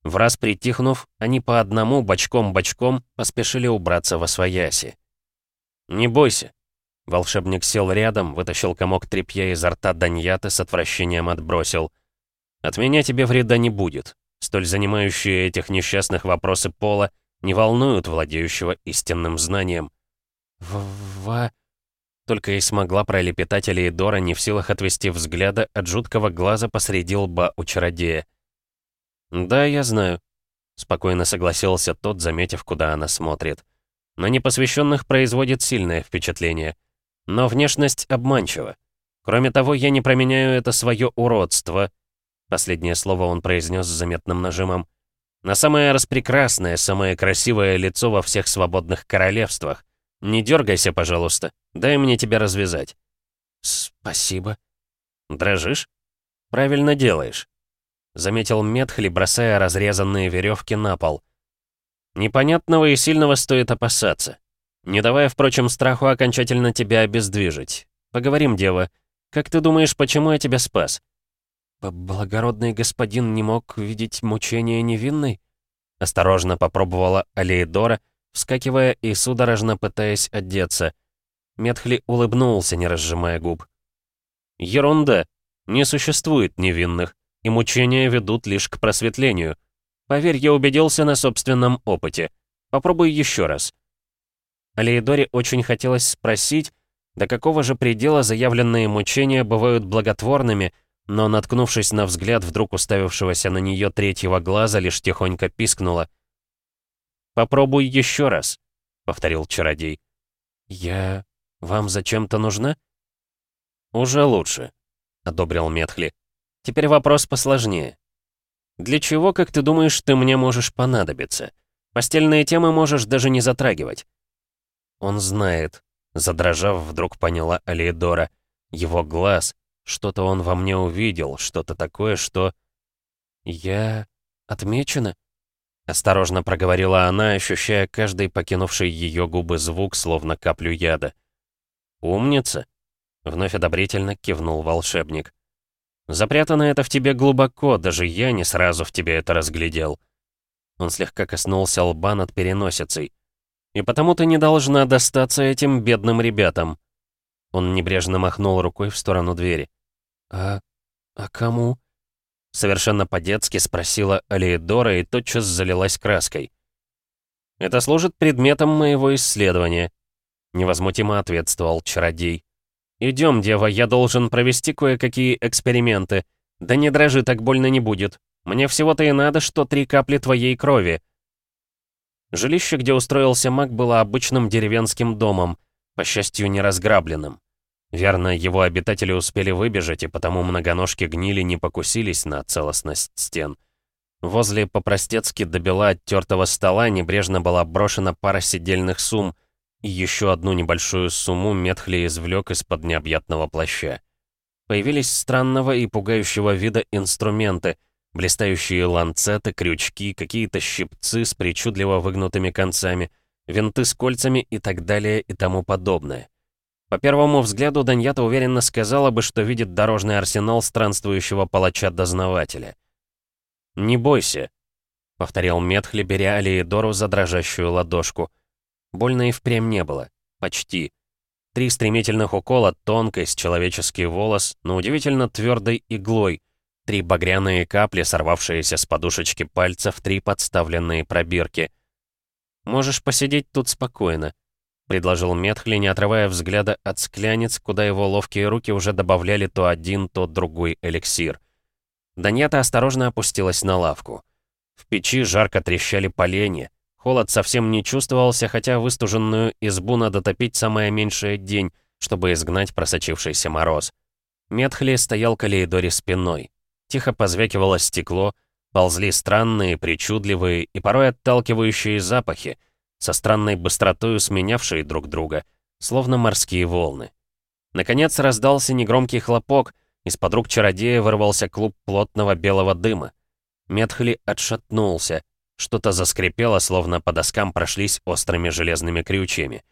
В раз притихнув, они по одному, бочком-бочком, поспешили убраться во свояси. «Не бойся». Волшебник сел рядом, вытащил комок тряпья изо рта Даньяты, с отвращением отбросил. «От меня тебе вреда не будет. Столь занимающие этих несчастных вопросы пола не волнуют владеющего истинным знанием». «В-ва...» Только и смогла пролепетать Элеидора, не в силах отвести взгляда от жуткого глаза посреди лба у чародея. «Да, я знаю», — спокойно согласился тот, заметив, куда она смотрит. «На непосвященных производит сильное впечатление. Но внешность обманчива. Кроме того, я не променяю это свое уродство», последнее слово он произнес с заметным нажимом, «на самое распрекрасное, самое красивое лицо во всех свободных королевствах. Не дергайся, пожалуйста. Дай мне тебя развязать». «Спасибо». «Дрожишь?» «Правильно делаешь», — заметил Метхли, бросая разрезанные веревки на пол. «Непонятного и сильного стоит опасаться. Не давая, впрочем, страху окончательно тебя обездвижить. Поговорим, дева. Как ты думаешь, почему я тебя спас?» «Благородный господин не мог видеть мучения невинной?» Осторожно попробовала Алеидора, вскакивая и судорожно пытаясь одеться. Метхли улыбнулся, не разжимая губ. «Ерунда. Не существует невинных, и мучения ведут лишь к просветлению. Поверь, я убедился на собственном опыте. Попробуй еще раз». Алеидоре очень хотелось спросить, до какого же предела заявленные мучения бывают благотворными, но, наткнувшись на взгляд вдруг уставившегося на нее третьего глаза, лишь тихонько пискнула. «Попробуй еще раз», — повторил чародей. «Я... вам зачем-то нужна?» «Уже лучше», — одобрил Метхли. «Теперь вопрос посложнее. Для чего, как ты думаешь, ты мне можешь понадобиться? Постельные темы можешь даже не затрагивать». «Он знает», — задрожав, вдруг поняла Алиедора. «Его глаз, что-то он во мне увидел, что-то такое, что...» «Я... отмечена?» Осторожно проговорила она, ощущая каждый покинувший ее губы звук, словно каплю яда. «Умница!» — вновь одобрительно кивнул волшебник. «Запрятано это в тебе глубоко, даже я не сразу в тебе это разглядел». Он слегка коснулся лба над переносицей. «И потому ты не должна достаться этим бедным ребятам». Он небрежно махнул рукой в сторону двери. «А... а кому?» Совершенно по-детски спросила Алиедора и тотчас залилась краской. «Это служит предметом моего исследования», — невозмутимо ответствовал чародей. «Идем, дева, я должен провести кое-какие эксперименты. Да не дрожи, так больно не будет. Мне всего-то и надо, что три капли твоей крови». Жилище, где устроился маг, было обычным деревенским домом, по счастью, не разграбленным. Верно, его обитатели успели выбежать, и потому многоножки гнили не покусились на целостность стен. Возле по-простецки до бела оттертого стола небрежно была брошена пара сидельных сумм, еще одну небольшую сумму Метхли извлек из-под необъятного плаща. Появились странного и пугающего вида инструменты, блистающие ланцеты, крючки, какие-то щипцы с причудливо выгнутыми концами, винты с кольцами и так далее и тому подобное. По первому взгляду Даньята уверенно сказала бы, что видит дорожный арсенал странствующего палача-дознавателя. «Не бойся», — повторил Метхли, беря Алиедору за дрожащую ладошку. Больно и впрямь не было. Почти. Три стремительных укола тонкой с человеческий волос, но удивительно твердой иглой. Три багряные капли, сорвавшиеся с подушечки пальцев, три подставленные пробирки. «Можешь посидеть тут спокойно», — предложил Метхли, не отрывая взгляда от склянец, куда его ловкие руки уже добавляли то один, то другой эликсир. Даньята осторожно опустилась на лавку. В печи жарко трещали поленья. Холод совсем не чувствовался, хотя выстуженную избу надо топить самое меньшее день, чтобы изгнать просочившийся мороз. Метхли стоял к Алейдоре спиной. Тихо позвякивало стекло, ползли странные, причудливые и порой отталкивающие запахи, со странной быстротой сменявшие друг друга, словно морские волны. Наконец раздался негромкий хлопок, из-под рук чародея вырвался клуб плотного белого дыма. Метхли отшатнулся, что-то заскрипело, словно по доскам прошлись острыми железными крючьями.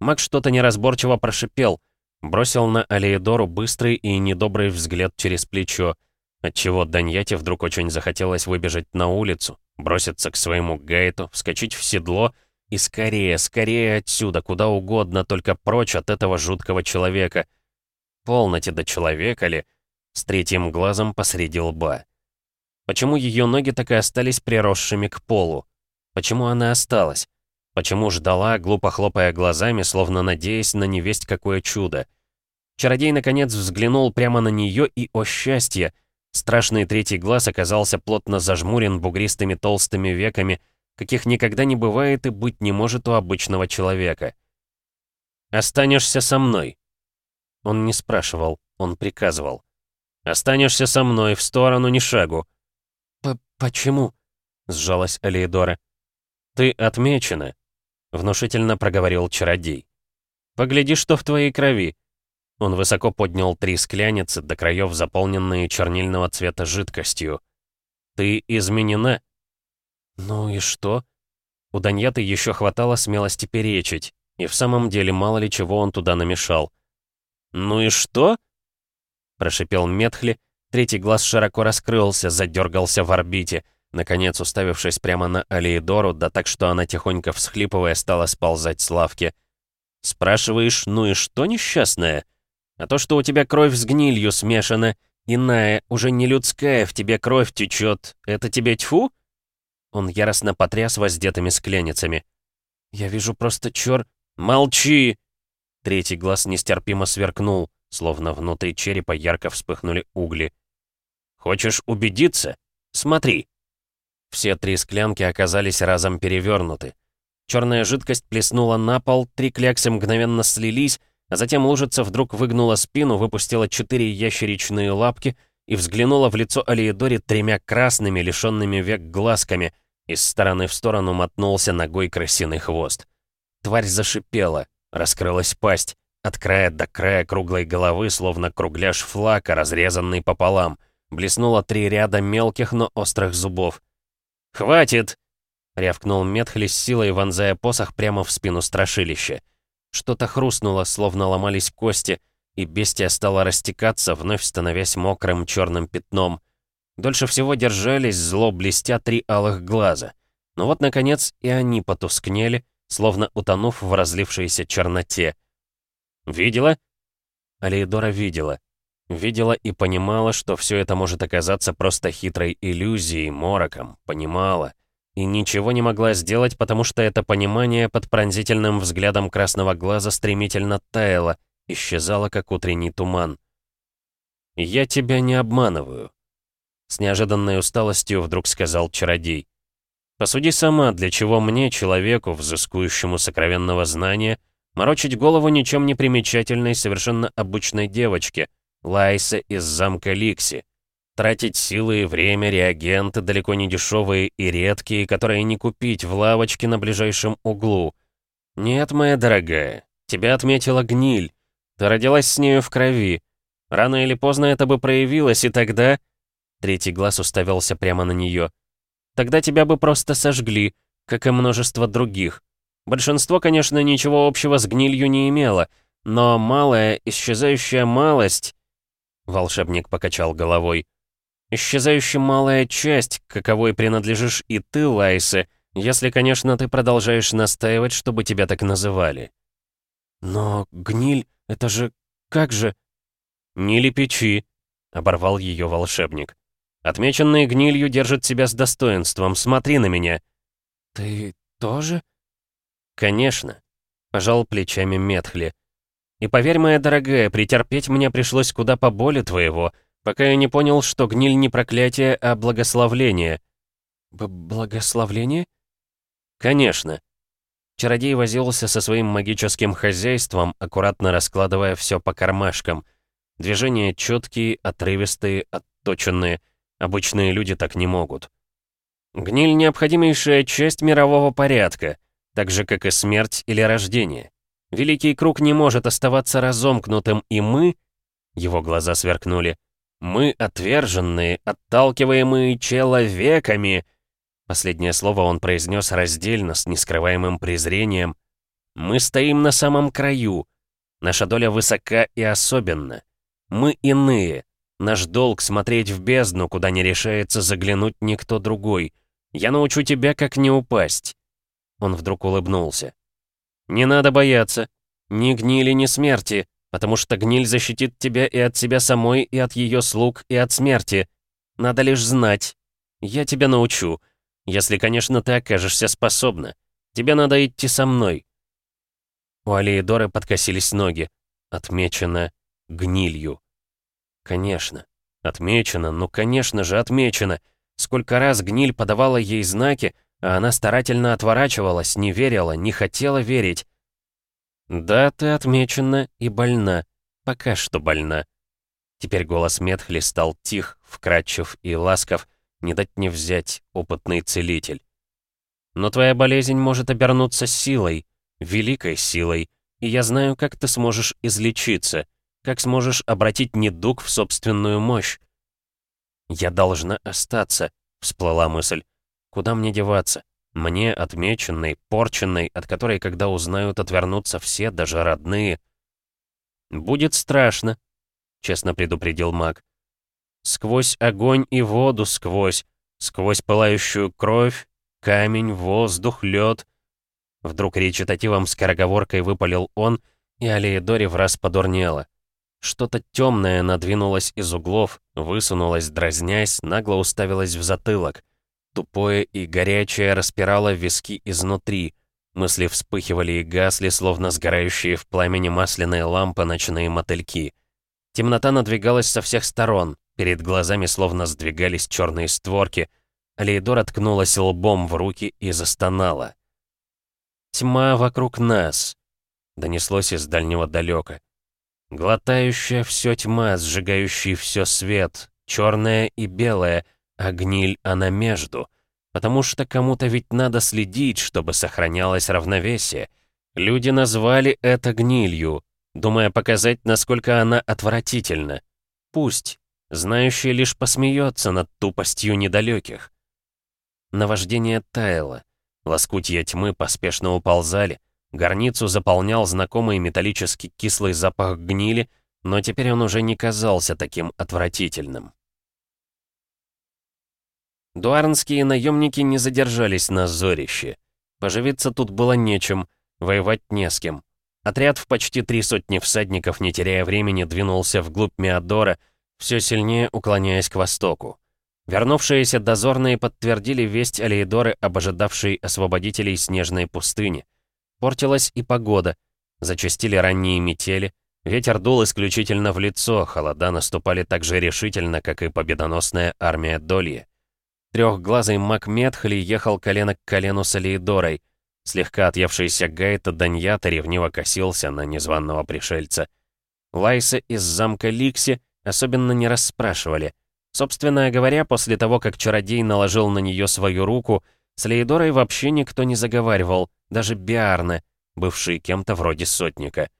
Маг что-то неразборчиво прошипел, бросил на Алеидору быстрый и недобрый взгляд через плечо, отчего Даньяте вдруг очень захотелось выбежать на улицу, броситься к своему гайту, вскочить в седло — и скорее, скорее отсюда, куда угодно, только прочь от этого жуткого человека. Полноте до человека ли? С третьим глазом посреди лба. Почему ее ноги так и остались приросшими к полу? Почему она осталась? Почему ждала, глупо хлопая глазами, словно надеясь на невесть какое чудо? Чародей, наконец, взглянул прямо на нее, и, о счастье, страшный третий глаз оказался плотно зажмурен бугристыми толстыми веками, каких никогда не бывает и быть не может у обычного человека. «Останешься со мной». Он не спрашивал, он приказывал. «Останешься со мной, в сторону ни шагу». «Почему?» — сжалась Алиедора. «Ты отмечена», — внушительно проговорил чародей. «Погляди, что в твоей крови». Он высоко поднял три скляницы, до краев заполненные чернильного цвета жидкостью. «Ты изменена». «Ну и что?» У Даньяты еще хватало смелости перечить, и в самом деле мало ли чего он туда намешал. «Ну и что?» Прошипел Метхли, третий глаз широко раскрылся, задергался в орбите, наконец уставившись прямо на Алиедору, да так, что она тихонько всхлипывая стала сползать с лавки. «Спрашиваешь, ну и что, несчастная? А то, что у тебя кровь с гнилью смешана, иная, уже не людская, в тебе кровь течет, это тебе тьфу?» Он яростно потряс воздетыми скляницами. Я вижу просто чёр... Молчи! Третий глаз нестерпимо сверкнул, словно внутри черепа ярко вспыхнули угли. «Хочешь убедиться? Смотри!» Все три склянки оказались разом перевернуты. Черная жидкость плеснула на пол, три кляксы мгновенно слились, а затем лужица вдруг выгнула спину, выпустила четыре ящеричные лапки и взглянула в лицо Алиедори тремя красными, лишенными век глазками. Из стороны в сторону мотнулся ногой крысиный хвост. Тварь зашипела, раскрылась пасть, от края до края круглой головы, словно кругляш флака, разрезанный пополам. Блеснуло три ряда мелких, но острых зубов. «Хватит!» — рявкнул Метхли с силой, вонзая посох прямо в спину страшилища. Что-то хрустнуло, словно ломались кости, и бестия стала растекаться, вновь становясь мокрым черным пятном. Дольше всего держались, зло блестя, три алых глаза. Но вот, наконец, и они потускнели, словно утонув в разлившейся черноте. «Видела?» Алейдора видела. Видела и понимала, что все это может оказаться просто хитрой иллюзией, мороком, понимала. И ничего не могла сделать, потому что это понимание под пронзительным взглядом красного глаза стремительно таяло, исчезало, как утренний туман. «Я тебя не обманываю», — с неожиданной усталостью вдруг сказал чародей. «Посуди сама, для чего мне, человеку, взыскующему сокровенного знания, морочить голову ничем не примечательной, совершенно обычной девочке, Лайса из замка Ликси. Тратить силы и время, реагенты, далеко не дешевые и редкие, которые не купить в лавочке на ближайшем углу. Нет, моя дорогая, тебя отметила гниль. Ты родилась с нею в крови. Рано или поздно это бы проявилось, и тогда... Третий глаз уставился прямо на нее. Тогда тебя бы просто сожгли, как и множество других. Большинство, конечно, ничего общего с гнилью не имело, но малая, исчезающая малость Волшебник покачал головой. «Исчезающая малая часть, каковой принадлежишь и ты, Лайсе, если, конечно, ты продолжаешь настаивать, чтобы тебя так называли». «Но гниль, это же... как же...» «Не лепечи», — оборвал ее волшебник. «Отмеченный гнилью держит себя с достоинством. Смотри на меня». «Ты тоже?» «Конечно», — пожал плечами Метхли. И поверь, моя дорогая, претерпеть мне пришлось куда поболе твоего, пока я не понял, что гниль не проклятие, а благословление». Б «Благословление?» «Конечно». Чародей возился со своим магическим хозяйством, аккуратно раскладывая все по кармашкам. Движения четкие, отрывистые, отточенные. Обычные люди так не могут. Гниль — необходимейшая часть мирового порядка, так же, как и смерть или рождение. Великий круг не может оставаться разомкнутым, и мы...» Его глаза сверкнули. «Мы отверженные, отталкиваемые человеками!» Последнее слово он произнес раздельно, с нескрываемым презрением. «Мы стоим на самом краю. Наша доля высока и особенна. Мы иные. Наш долг смотреть в бездну, куда не решается заглянуть никто другой. Я научу тебя, как не упасть». Он вдруг улыбнулся. Не надо бояться. Ни гнили, ни смерти, потому что гниль защитит тебя и от себя самой, и от ее слуг, и от смерти. Надо лишь знать. Я тебя научу. Если, конечно, ты окажешься способна. Тебе надо идти со мной. У Алиедоры подкосились ноги. Отмечено гнилью. Конечно. Отмечено, ну конечно же отмечено. Сколько раз гниль подавала ей знаки, а она старательно отворачивалась, не верила, не хотела верить. «Да, ты отмечена и больна. Пока что больна». Теперь голос Метхли стал тих, вкрадчив и ласков, не дать не взять, опытный целитель. «Но твоя болезнь может обернуться силой, великой силой, и я знаю, как ты сможешь излечиться, как сможешь обратить недуг в собственную мощь». «Я должна остаться», — всплыла мысль. Куда мне деваться? Мне, отмеченной, порченной, от которой, когда узнают, отвернутся все, даже родные. «Будет страшно», — честно предупредил маг. «Сквозь огонь и воду сквозь, сквозь пылающую кровь, камень, воздух, лед». Вдруг речитативом скороговоркой выпалил он, и Алиедори враз подурнела. Что-то темное надвинулось из углов, высунулось, дразнясь, нагло уставилось в затылок — Тупое и горячее распирало виски изнутри. Мысли вспыхивали и гасли, словно сгорающие в пламени масляные лампы ночные мотыльки. Темнота надвигалась со всех сторон, перед глазами словно сдвигались черные створки. Алейдора ткнулась лбом в руки и застонала. «Тьма вокруг нас», — донеслось из дальнего далека. Глотающая все тьма, сжигающий все свет, черная и белая, а гниль она между. Потому что кому-то ведь надо следить, чтобы сохранялось равновесие. Люди назвали это гнилью, думая показать, насколько она отвратительна. Пусть. Знающий лишь посмеется над тупостью недалеких. Наваждение таяло. Лоскутья тьмы поспешно уползали. Горницу заполнял знакомый металлический кислый запах гнили, но теперь он уже не казался таким отвратительным. Дуарнские наемники не задержались на зорище. Поживиться тут было нечем, воевать не с кем. Отряд в почти три сотни всадников, не теряя времени, двинулся вглубь Меодора, все сильнее уклоняясь к востоку. Вернувшиеся дозорные подтвердили весть Алеидоры об ожидавшей освободителей снежной пустыни. Портилась и погода. Зачастили ранние метели. Ветер дул исключительно в лицо, холода наступали так же решительно, как и победоносная армия Долье. Трехглазый маг Медхли ехал колено к колену с Алиидорой. Слегка отъевшийся Гайта Даньята ревниво косился на незваного пришельца. Лайса из замка Ликси особенно не расспрашивали. Собственно говоря, после того, как чародей наложил на нее свою руку, с Лейдорой вообще никто не заговаривал, даже Биарне, бывший кем-то вроде сотника.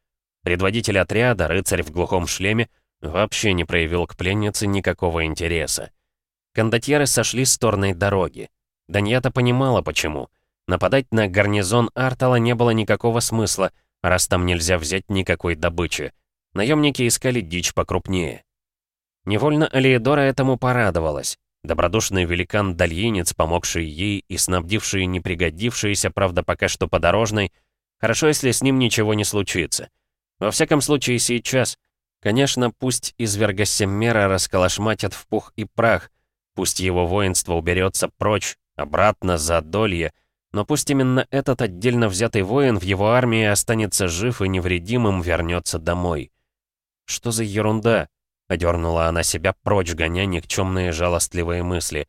Предводитель отряда, рыцарь в глухом шлеме, вообще не проявил к пленнице никакого интереса. Кондотьеры сошли с торной дороги. Даньята понимала, почему. Нападать на гарнизон Артала не было никакого смысла, раз там нельзя взять никакой добычи. Наемники искали дичь покрупнее. Невольно Алиедора этому порадовалась. Добродушный великан-дальинец, помогший ей и снабдивший непригодившийся, правда, пока что подорожной, хорошо, если с ним ничего не случится. Во всяком случае, сейчас. Конечно, пусть изверга Семмера расколошматят в пух и прах, пусть его воинство уберется прочь, обратно, за Долье, но пусть именно этот отдельно взятый воин в его армии останется жив и невредимым вернется домой. Что за ерунда? Одернула она себя прочь, гоня никчемные жалостливые мысли.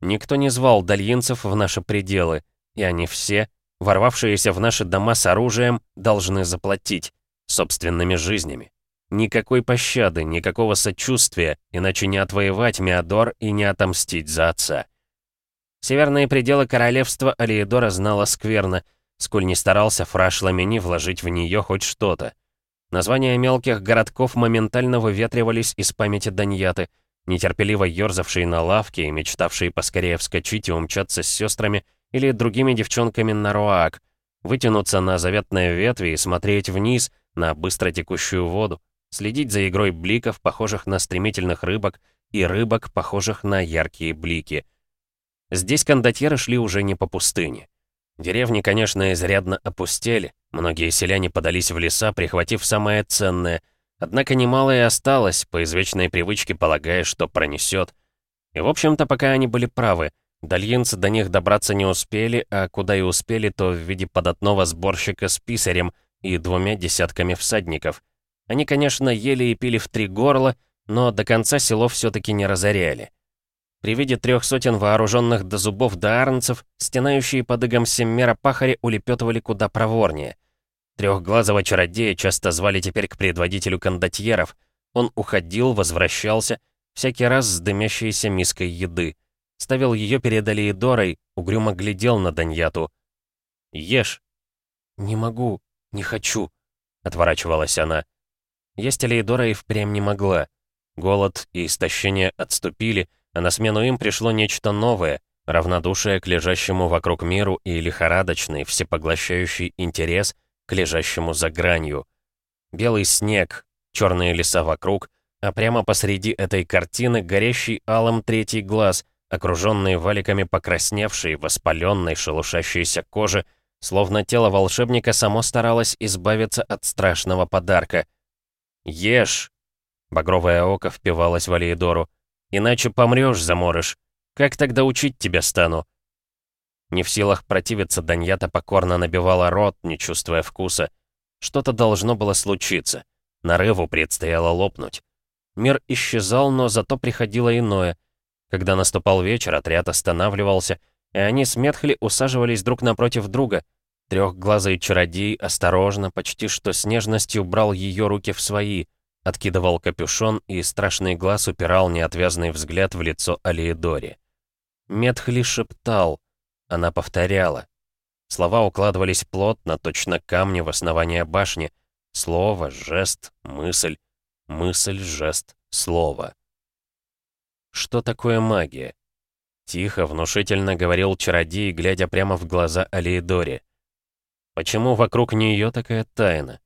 Никто не звал дальинцев в наши пределы, и они все, ворвавшиеся в наши дома с оружием, должны заплатить собственными жизнями. Никакой пощады, никакого сочувствия, иначе не отвоевать Меодор и не отомстить за отца. Северные пределы королевства Алиедора знала скверно, сколь не старался Фраш Ламени вложить в нее хоть что-то. Названия мелких городков моментально выветривались из памяти Даньяты, нетерпеливо ёрзавшие на лавке и мечтавшие поскорее вскочить и умчаться с сестрами или другими девчонками на Руак, вытянуться на заветные ветви и смотреть вниз на быстро текущую воду, следить за игрой бликов, похожих на стремительных рыбок, и рыбок, похожих на яркие блики. Здесь кондотьеры шли уже не по пустыне. Деревни, конечно, изрядно опустели, многие селяне подались в леса, прихватив самое ценное, однако немало и осталось, по извечной привычке полагая, что пронесет. И, в общем-то, пока они были правы, дальинцы до них добраться не успели, а куда и успели, то в виде податного сборщика с писарем и двумя десятками всадников. Они, конечно, ели и пили в три горла, но до конца село все-таки не разоряли. При виде трех сотен вооруженных до зубов даарнцев, стенающие под игом Семмера пахари улепетывали куда проворнее. Трехглазого чародея часто звали теперь к предводителю кондотьеров. Он уходил, возвращался, всякий раз с дымящейся миской еды. Ставил ее перед Алиедорой, угрюмо глядел на Даньяту. «Ешь». «Не могу, не хочу», — отворачивалась она. Есть Алиедора и впрямь не могла. Голод и истощение отступили, а на смену им пришло нечто новое, равнодушие к лежащему вокруг миру и лихорадочный, всепоглощающий интерес к лежащему за гранью. Белый снег, черные леса вокруг, а прямо посреди этой картины горящий алым третий глаз, окруженный валиками покрасневшей, воспаленной, шелушащейся кожи, словно тело волшебника само старалось избавиться от страшного подарка. «Ешь!» Багровое око впивалось в Алиедору. Иначе помрёшь, заморыш. Как тогда учить тебя стану?» Не в силах противиться, Даньята покорно набивала рот, не чувствуя вкуса. Что-то должно было случиться. Нарыву предстояло лопнуть. Мир исчезал, но зато приходило иное. Когда наступал вечер, отряд останавливался, и они с Метхли усаживались друг напротив друга. Трехглазый чародей осторожно, почти что с нежностью брал ее руки в свои, откидывал капюшон, и страшный глаз упирал неотвязный взгляд в лицо Алиедори. Метхли шептал — она повторяла. Слова укладывались плотно, точно камни в основание башни. Слово, жест, мысль. Мысль, жест, слово. Что такое магия? Тихо, внушительно говорил чародей, глядя прямо в глаза Алиедоре. Почему вокруг нее такая тайна?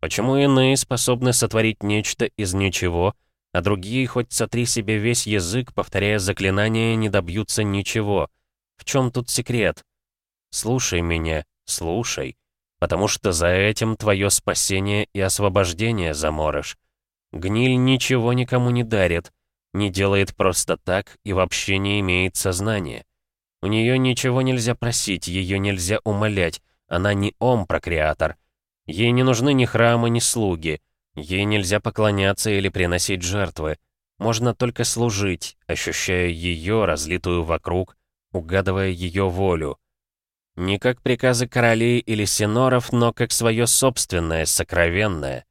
Почему иные способны сотворить нечто из ничего, а другие, хоть сотри себе весь язык, повторяя заклинания, не добьются ничего? В чем тут секрет? Слушай меня, слушай, потому что за этим твое спасение и освобождение заморыш. Гниль ничего никому не дарит, не делает просто так и вообще не имеет сознания. У нее ничего нельзя просить, ее нельзя умолять, она не ом-прокреатор. Ей не нужны ни храмы, ни слуги. Ей нельзя поклоняться или приносить жертвы. Можно только служить, ощущая ее, разлитую вокруг, угадывая ее волю. Не как приказы королей или сеноров, но как свое собственное, сокровенное.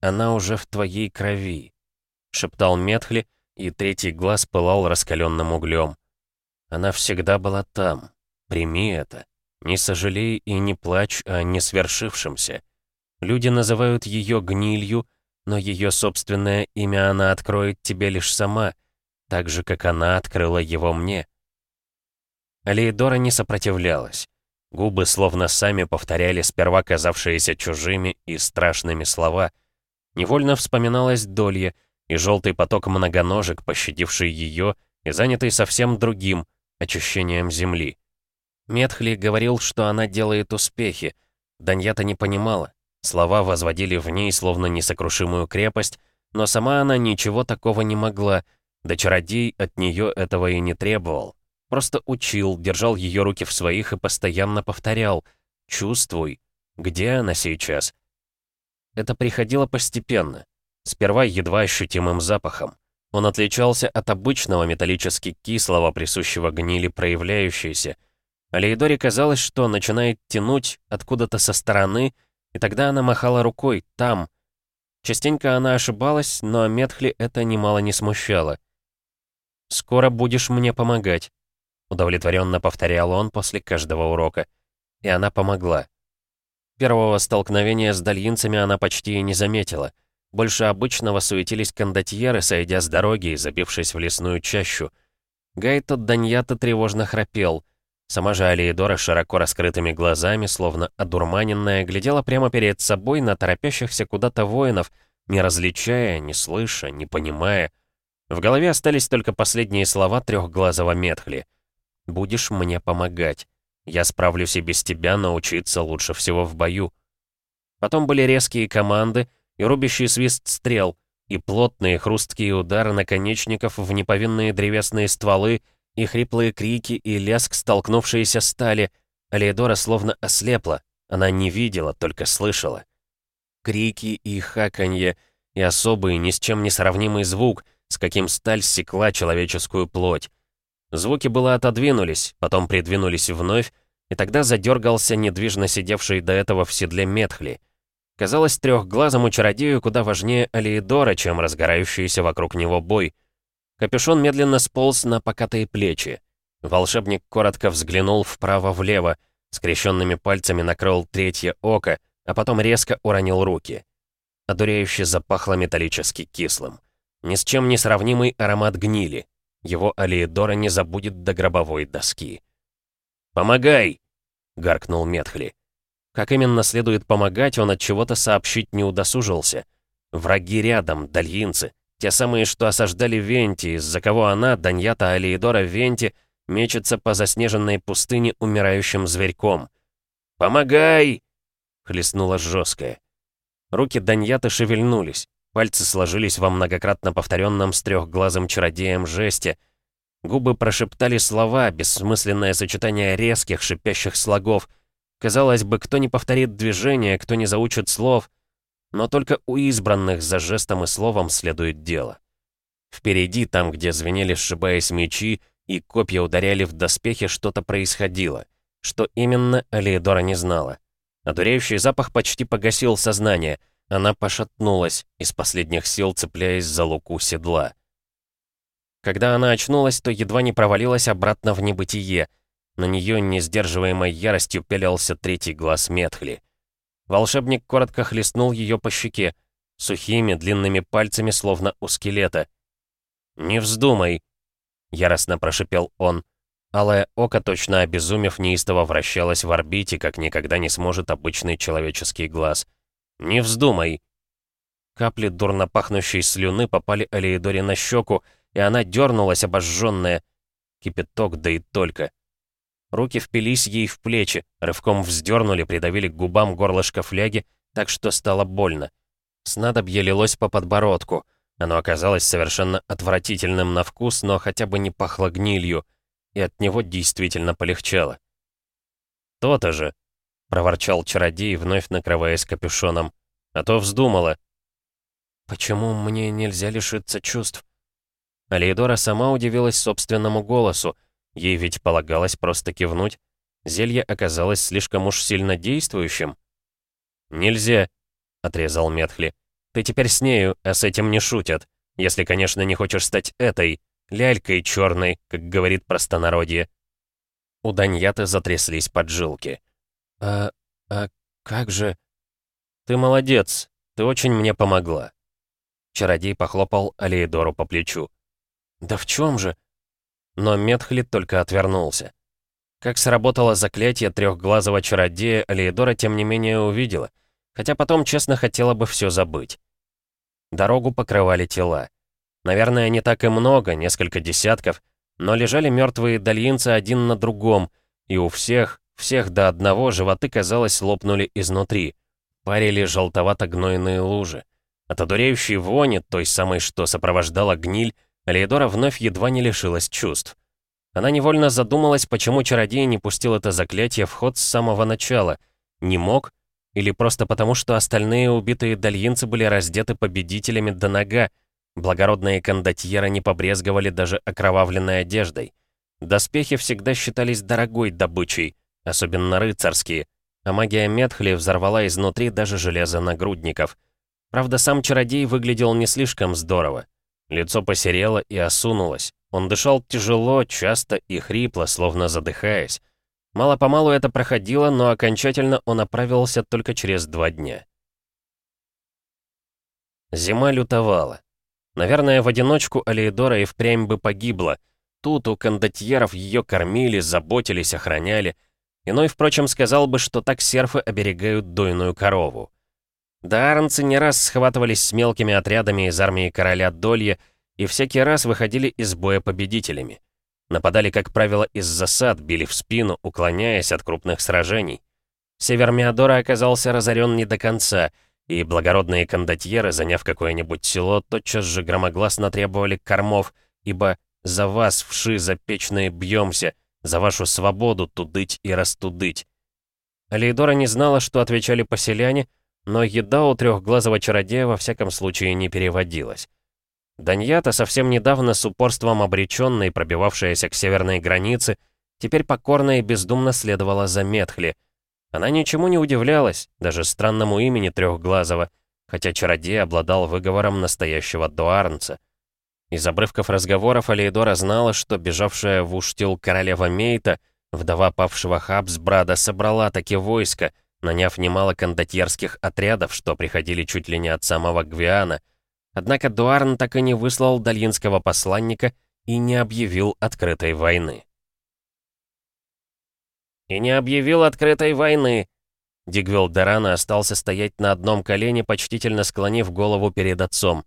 «Она уже в твоей крови», — шептал Метхли, и третий глаз пылал раскаленным углем. «Она всегда была там. Прими это. Не сожалей и не плачь о несвершившемся. Люди называют ее гнилью, но ее собственное имя она откроет тебе лишь сама, так же, как она открыла его мне. Алиедора не сопротивлялась. Губы словно сами повторяли сперва казавшиеся чужими и страшными слова. Невольно вспоминалась Долья и желтый поток многоножек, пощадивший ее и занятый совсем другим, очищением земли. Метхли говорил, что она делает успехи. Даньята не понимала. Слова возводили в ней словно несокрушимую крепость, но сама она ничего такого не могла, да чародей от нее этого и не требовал. Просто учил, держал ее руки в своих и постоянно повторял «Чувствуй, где она сейчас?» Это приходило постепенно. Сперва едва ощутимым запахом. Он отличался от обычного металлически кислого, присущего гнили проявляющейся. Алейдоре казалось, что начинает тянуть откуда-то со стороны, и тогда она махала рукой «там». Частенько она ошибалась, но Метхли это немало не смущало. «Скоро будешь мне помогать», Удовлетворенно повторял он после каждого урока. И она помогла. Первого столкновения с дальинцами она почти и не заметила. Больше обычного суетились кондотьеры, сойдя с дороги и забившись в лесную чащу. Гайто Даньята тревожно храпел. Сама же Алиедора широко раскрытыми глазами, словно одурманенная, глядела прямо перед собой на торопящихся куда-то воинов, не различая, не слыша, не понимая. В голове остались только последние слова трехглазого Метхли — Будешь мне помогать. Я справлюсь и без тебя научиться лучше всего в бою. Потом были резкие команды и рубящий свист стрел, и плотные хрусткие удары наконечников в неповинные древесные стволы, и хриплые крики, и лязг столкнувшейся стали. Алиедора словно ослепла. Она не видела, только слышала. Крики и хаканье, и особый, ни с чем не сравнимый звук, с каким сталь секла человеческую плоть. Звуки было отодвинулись, потом придвинулись вновь, и тогда задергался недвижно сидевший до этого в седле Метхли. Казалось, трехглазому чародею куда важнее Алиедора, чем разгорающийся вокруг него бой. Капюшон медленно сполз на покатые плечи. Волшебник коротко взглянул вправо-влево, скрещенными пальцами накрыл третье око, а потом резко уронил руки. Одуряюще запахло металлически кислым. Ни с чем не сравнимый аромат гнили. Его Алиедора не забудет до гробовой доски. «Помогай!» — гаркнул Метхли. Как именно следует помогать, он от чего-то сообщить не удосужился. Враги рядом, дальинцы, те самые, что осаждали Венти, из-за кого она, Даньята Алиедора Венти, мечется по заснеженной пустыне умирающим зверьком. «Помогай!» — хлестнула жесткая. Руки Даньяты шевельнулись. Пальцы сложились во многократно повторенном с трехглазым чародеем жесте. Губы прошептали слова, бессмысленное сочетание резких, шипящих слогов. Казалось бы, кто не повторит движение, кто не заучит слов. Но только у избранных за жестом и словом следует дело. Впереди, там, где звенели, сшибаясь мечи, и копья ударяли в доспехи, что-то происходило. Что именно, Алиедора не знала. Одуреющий запах почти погасил сознание. Она пошатнулась, из последних сил цепляясь за луку седла. Когда она очнулась, то едва не провалилась обратно в небытие. На нее, не сдерживаемой яростью, пялился третий глаз Метхли. Волшебник коротко хлестнул ее по щеке, сухими длинными пальцами, словно у скелета. «Не вздумай!» — яростно прошипел он. Алое око, точно обезумев, неистово вращалось в орбите, как никогда не сможет обычный человеческий глаз. «Не вздумай!» Капли дурно пахнущей слюны попали Алиедоре на щеку, и она дернулась, обожженная. Кипяток, да и только. Руки впились ей в плечи, рывком вздернули, придавили к губам горлышко фляги, так что стало больно. Снадобье лилось по подбородку. Оно оказалось совершенно отвратительным на вкус, но хотя бы не пахло гнилью, и от него действительно полегчало. «То-то же!» — проворчал чародей, вновь накрываясь капюшоном. «А то вздумала». «Почему мне нельзя лишиться чувств?» Алейдора сама удивилась собственному голосу. Ей ведь полагалось просто кивнуть. Зелье оказалось слишком уж сильно действующим. «Нельзя», — отрезал Метхли. «Ты теперь с нею, а с этим не шутят. Если, конечно, не хочешь стать этой, лялькой черной, как говорит простонародье». У Даньяты затряслись поджилки. «А... а как же...» «Ты молодец, ты очень мне помогла». Чародей похлопал Алеидору по плечу. «Да в чем же?» Но Метхлит только отвернулся. Как сработало заклятие трехглазого чародея, Алиедора тем не менее увидела, хотя потом честно хотела бы все забыть. Дорогу покрывали тела. Наверное, не так и много, несколько десятков, но лежали мертвые дальинцы один на другом, и у всех, всех до одного животы, казалось, лопнули изнутри. Парили желтовато-гнойные лужи. От одуреющей вони, той самой, что сопровождала гниль, Леидора вновь едва не лишилась чувств. Она невольно задумалась, почему чародей не пустил это заклятие в ход с самого начала. Не мог? Или просто потому, что остальные убитые дальинцы были раздеты победителями до нога, благородные кондотьеры не побрезговали даже окровавленной одеждой. Доспехи всегда считались дорогой добычей, особенно рыцарские, а магия Метхли взорвала изнутри даже железо нагрудников. Правда, сам чародей выглядел не слишком здорово. Лицо посерело и осунулось. Он дышал тяжело, часто и хрипло, словно задыхаясь. Мало-помалу это проходило, но окончательно он оправился только через два дня. Зима лютовала. Наверное, в одиночку Алиедора и впрямь бы погибла. Тут у кондотьеров ее кормили, заботились, охраняли. Иной, впрочем, сказал бы, что так серфы оберегают дойную корову. Даарнцы не раз схватывались с мелкими отрядами из армии короля Долье и всякий раз выходили из боя победителями. Нападали, как правило, из засад, били в спину, уклоняясь от крупных сражений. Север Миадора оказался разорен не до конца, и благородные кондотьеры, заняв какое-нибудь село, тотчас же громогласно требовали кормов, ибо «за вас, вши запечные, бьемся, за вашу свободу тудыть и растудыть». Алейдора не знала, что отвечали поселяне, но еда у трехглазого чародея во всяком случае не переводилась. Даньята, совсем недавно с упорством обреченной, пробивавшаяся к северной границе, теперь покорно и бездумно следовала за Метхли. Она ничему не удивлялась, даже странному имени трехглазого, хотя чародей обладал выговором настоящего дуарнца. Из обрывков разговоров Алейдора знала, что бежавшая в Уштил королева Мейта, вдова павшего Хабсбрада, собрала таки войско, наняв немало кондотьерских отрядов, что приходили чуть ли не от самого Гвиана. Однако Дуарн так и не выслал дальинского посланника и не объявил открытой войны. «И не объявил открытой войны!» Дигвилл Дорана остался стоять на одном колене, почтительно склонив голову перед отцом.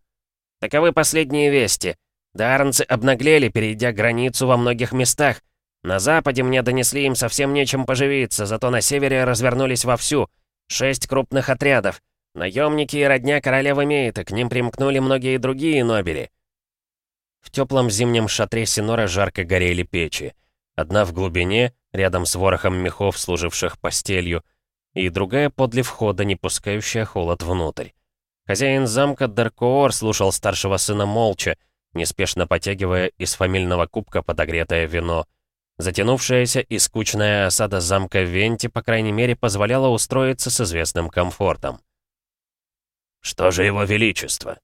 «Таковы последние вести. Дарнцы обнаглели, перейдя границу во многих местах. На западе мне донесли им совсем нечем поживиться, зато на севере развернулись вовсю. Шесть крупных отрядов. Наемники и родня королевы Мейта, к ним примкнули многие другие нобели. В теплом зимнем шатре Синора жарко горели печи. Одна в глубине, рядом с ворохом мехов, служивших постелью, и другая подле входа, не пускающая холод внутрь. Хозяин замка Даркоор слушал старшего сына молча, неспешно потягивая из фамильного кубка подогретое вино. Затянувшаяся и скучная осада замка Венти, по крайней мере, позволяла устроиться с известным комфортом. «Что же его величество?»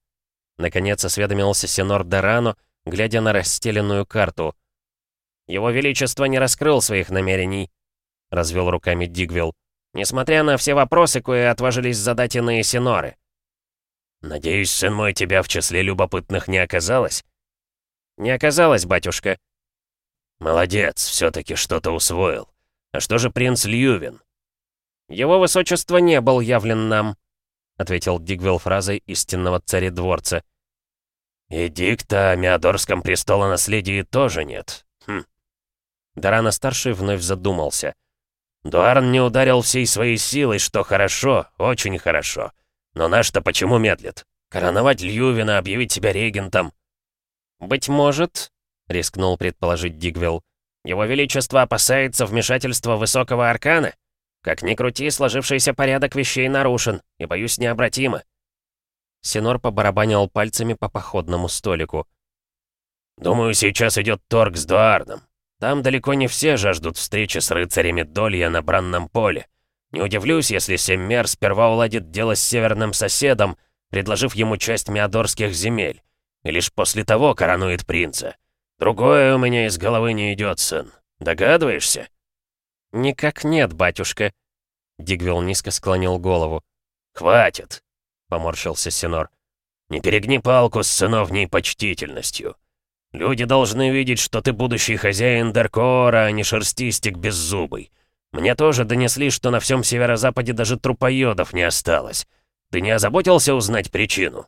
Наконец осведомился Сенор Дорано, глядя на расстеленную карту. «Его величество не раскрыл своих намерений», — развел руками Дигвилл. «Несмотря на все вопросы, кое отважились задать иные Сеноры». «Надеюсь, сын мой, тебя в числе любопытных не оказалось?» «Не оказалось, батюшка». «Молодец, все-таки что-то усвоил. А что же принц Льювин?» «Его высочество не был явлен нам», ответил Дигвилл фразой истинного царедворца. «И дикта о Меодорском престолонаследии тоже нет. Хм». Дарана-старший вновь задумался. «Дуарн не ударил всей своей силой, что хорошо, очень хорошо. Но наш-то почему медлит? Короновать Льювина, объявить себя регентом?» «Быть может», — рискнул предположить Дигвилл, «его величество опасается вмешательства высокого аркана?» Как ни крути, сложившийся порядок вещей нарушен, и, боюсь, необратимо. Синор побарабанил пальцами по походному столику. «Думаю, сейчас идет торг с Дуарном. Там далеко не все жаждут встречи с рыцарями Долья на бранном поле. Не удивлюсь, если Семмер сперва уладит дело с северным соседом, предложив ему часть миадорских земель, и лишь после того коронует принца. Другое у меня из головы не идет, сын. Догадываешься?» «Никак нет, батюшка». Дигвилл низко склонил голову. «Хватит», — поморщился Синор. «Не перегни палку с сыновней почтительностью. Люди должны видеть, что ты будущий хозяин Даркора, а не шерстистик беззубый. Мне тоже донесли, что на всем северо-западе даже трупоедов не осталось. Ты не озаботился узнать причину?»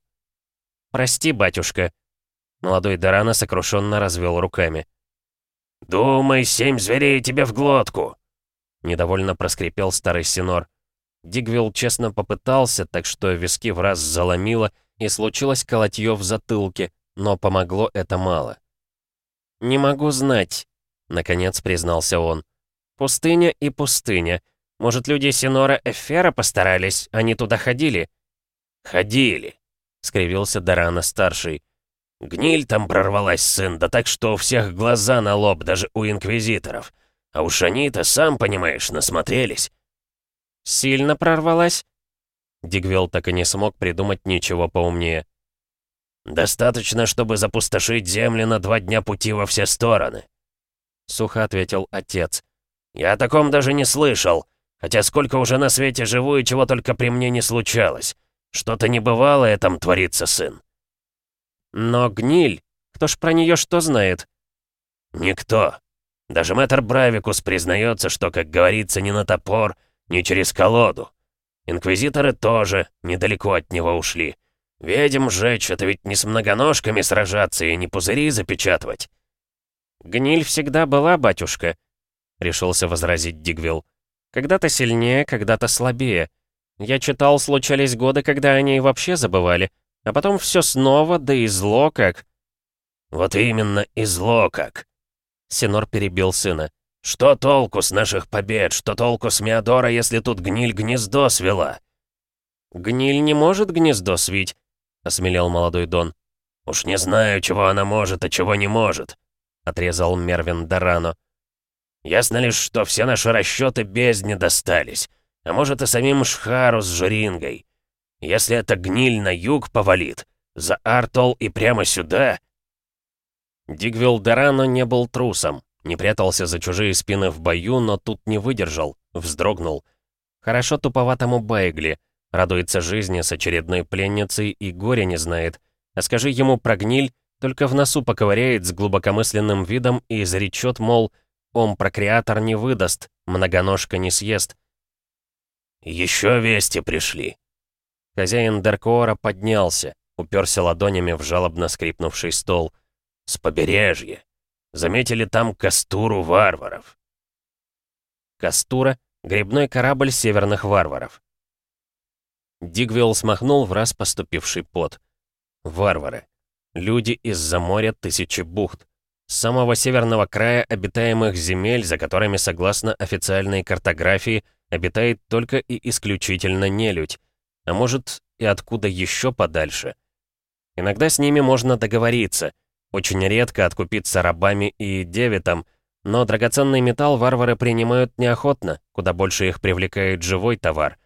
«Прости, батюшка». Молодой Дорана сокрушенно развел руками. «Думай, семь зверей тебе в глотку!» Недовольно проскрипел старый Синор. Дигвилл честно попытался, так что виски в раз заломило, и случилось колотье в затылке, но помогло это мало. «Не могу знать», — наконец признался он. «Пустыня и пустыня. Может, люди Синора Эфера постарались, они туда ходили?» «Ходили», — скривился Дарана-старший. «Гниль там прорвалась, сын, да так, что у всех глаза на лоб, даже у инквизиторов. А уж они-то, сам понимаешь, насмотрелись». «Сильно прорвалась?» Дигвелл так и не смог придумать ничего поумнее. «Достаточно, чтобы запустошить земли на два дня пути во все стороны», — сухо ответил отец. «Я о таком даже не слышал, хотя сколько уже на свете живу и чего только при мне не случалось. Что-то небывалое там творится, сын». «Но гниль, кто ж про нее что знает?» «Никто. Даже мэтр Бравикус признается, что, как говорится, не на топор, не через колоду. Инквизиторы тоже недалеко от него ушли. Ведьм жечь — это ведь не с многоножками сражаться и не пузыри запечатывать. «Гниль всегда была, батюшка», — решился возразить Дигвилл. «Когда-то сильнее, когда-то слабее. Я читал, случались годы, когда они и вообще забывали. А потом все снова, да и зло как». «Вот именно, и зло как», Синор перебил сына. «Что толку с наших побед? Что толку с Миадора, если тут гниль гнездо свела?» «Гниль не может гнездо свить», — осмелел молодой Дон. «Уж не знаю, чего она может, а чего не может», — отрезал Мервин Дорано. «Ясно лишь, что все наши расчеты бездне достались, а может и самим Шхару с Жирингой. Если эта гниль на юг повалит, за Артол и прямо сюда, Дигвилл Дорано не был трусом, не прятался за чужие спины в бою, но тут не выдержал, вздрогнул. Хорошо туповатому Байгли, радуется жизни с очередной пленницей и горя не знает. А скажи ему про гниль, только в носу поковыряет с глубокомысленным видом и изречет, мол, он прокреатор не выдаст, многоножка не съест. «Еще вести пришли». Хозяин Деркоора поднялся, уперся ладонями в жалобно скрипнувший стол — с побережья. Заметили там кастуру варваров. Кастура — грибной корабль северных варваров. Дигвилл смахнул в раз поступивший пот. Варвары. Люди из-за моря тысячи бухт. С самого северного края обитаемых земель, за которыми, согласно официальной картографии, обитает только и исключительно нелюдь. А может, и откуда еще подальше. Иногда с ними можно договориться. Очень редко откупиться рабами и девитом, но драгоценный металл варвары принимают неохотно, куда больше их привлекает живой товар.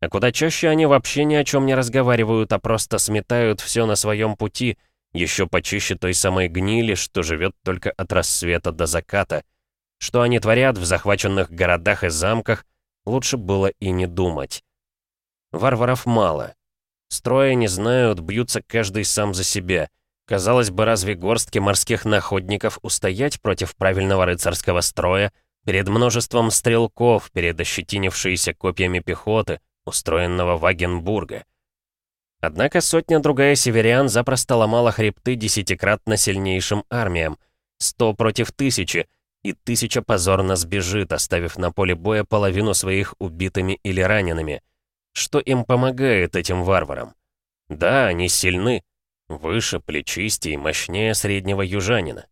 А куда чаще они вообще ни о чем не разговаривают, а просто сметают все на своем пути, еще почище той самой гнили, что живет только от рассвета до заката. Что они творят в захваченных городах и замках, лучше было и не думать. Варваров мало. Строя не знают, бьются каждый сам за себя. Казалось бы, разве горстки морских находников устоять против правильного рыцарского строя, перед множеством стрелков, перед ощетинившейся копьями пехоты, устроенного Вагенбурга? Однако сотня-другая северян запросто ломала хребты десятикратно сильнейшим армиям. Сто против тысячи, и тысяча позорно сбежит, оставив на поле боя половину своих убитыми или ранеными. Что им помогает этим варварам? Да, они сильны, Выше, плечистее, мощнее среднего южанина.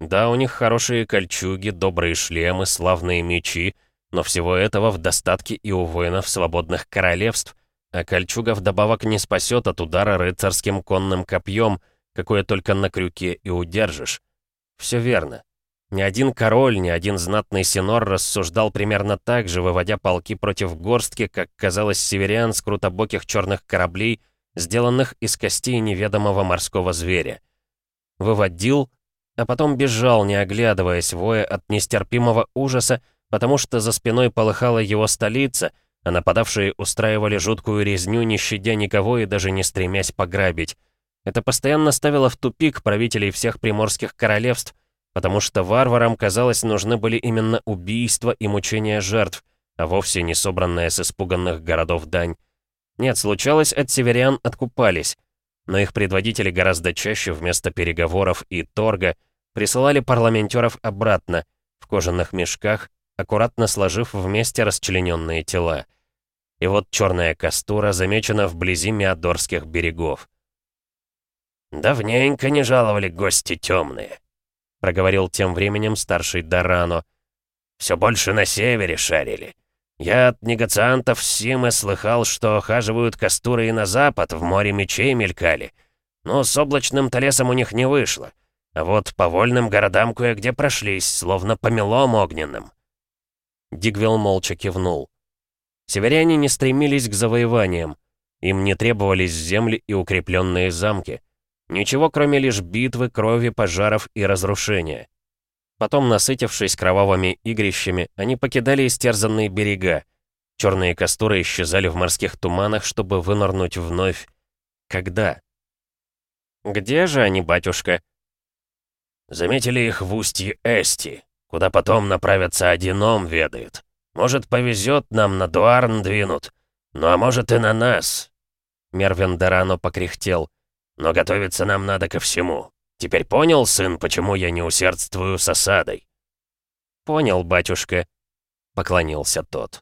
Да, у них хорошие кольчуги, добрые шлемы, славные мечи, но всего этого в достатке и у воинов свободных королевств, а кольчуга вдобавок не спасет от удара рыцарским конным копьем, какое только на крюке и удержишь. Все верно. Ни один король, ни один знатный синор рассуждал примерно так же, выводя полки против горстки, как казалось северян с крутобоких черных кораблей — сделанных из костей неведомого морского зверя. Выводил, а потом бежал, не оглядываясь, воя от нестерпимого ужаса, потому что за спиной полыхала его столица, а нападавшие устраивали жуткую резню, не щадя никого и даже не стремясь пограбить. Это постоянно ставило в тупик правителей всех приморских королевств, потому что варварам, казалось, нужны были именно убийства и мучения жертв, а вовсе не собранная с испуганных городов дань. Нет, случалось, от северян откупались, но их предводители гораздо чаще вместо переговоров и торга присылали парламентеров обратно, в кожаных мешках, аккуратно сложив вместе расчлененные тела. И вот черная кастура замечена вблизи Миадорских берегов. «Давненько не жаловали гости темные», — проговорил тем временем старший Дарано. «Все больше на севере шарили. Я от негациантов Симы слыхал, что хаживают кастуры и на запад, в море мечей мелькали. Но с облачным талесом у них не вышло. А вот по вольным городам кое-где прошлись, словно по мелом огненным. Дигвилл молча кивнул. Северяне не стремились к завоеваниям. Им не требовались земли и укрепленные замки. Ничего, кроме лишь битвы, крови, пожаров и разрушения. Потом, насытившись кровавыми игрищами, они покидали истерзанные берега. Черные кастуры исчезали в морских туманах, чтобы вынырнуть вновь. Когда? «Где же они, батюшка?» «Заметили их в устье Эсти, куда потом направятся одином, ведают. Может, повезет, нам на Дуарн двинут. Ну а может и на нас». Мервин Дорано покряхтел. «Но готовиться нам надо ко всему. Теперь понял, сын, почему я не усердствую с осадой?» «Понял, батюшка», — поклонился тот.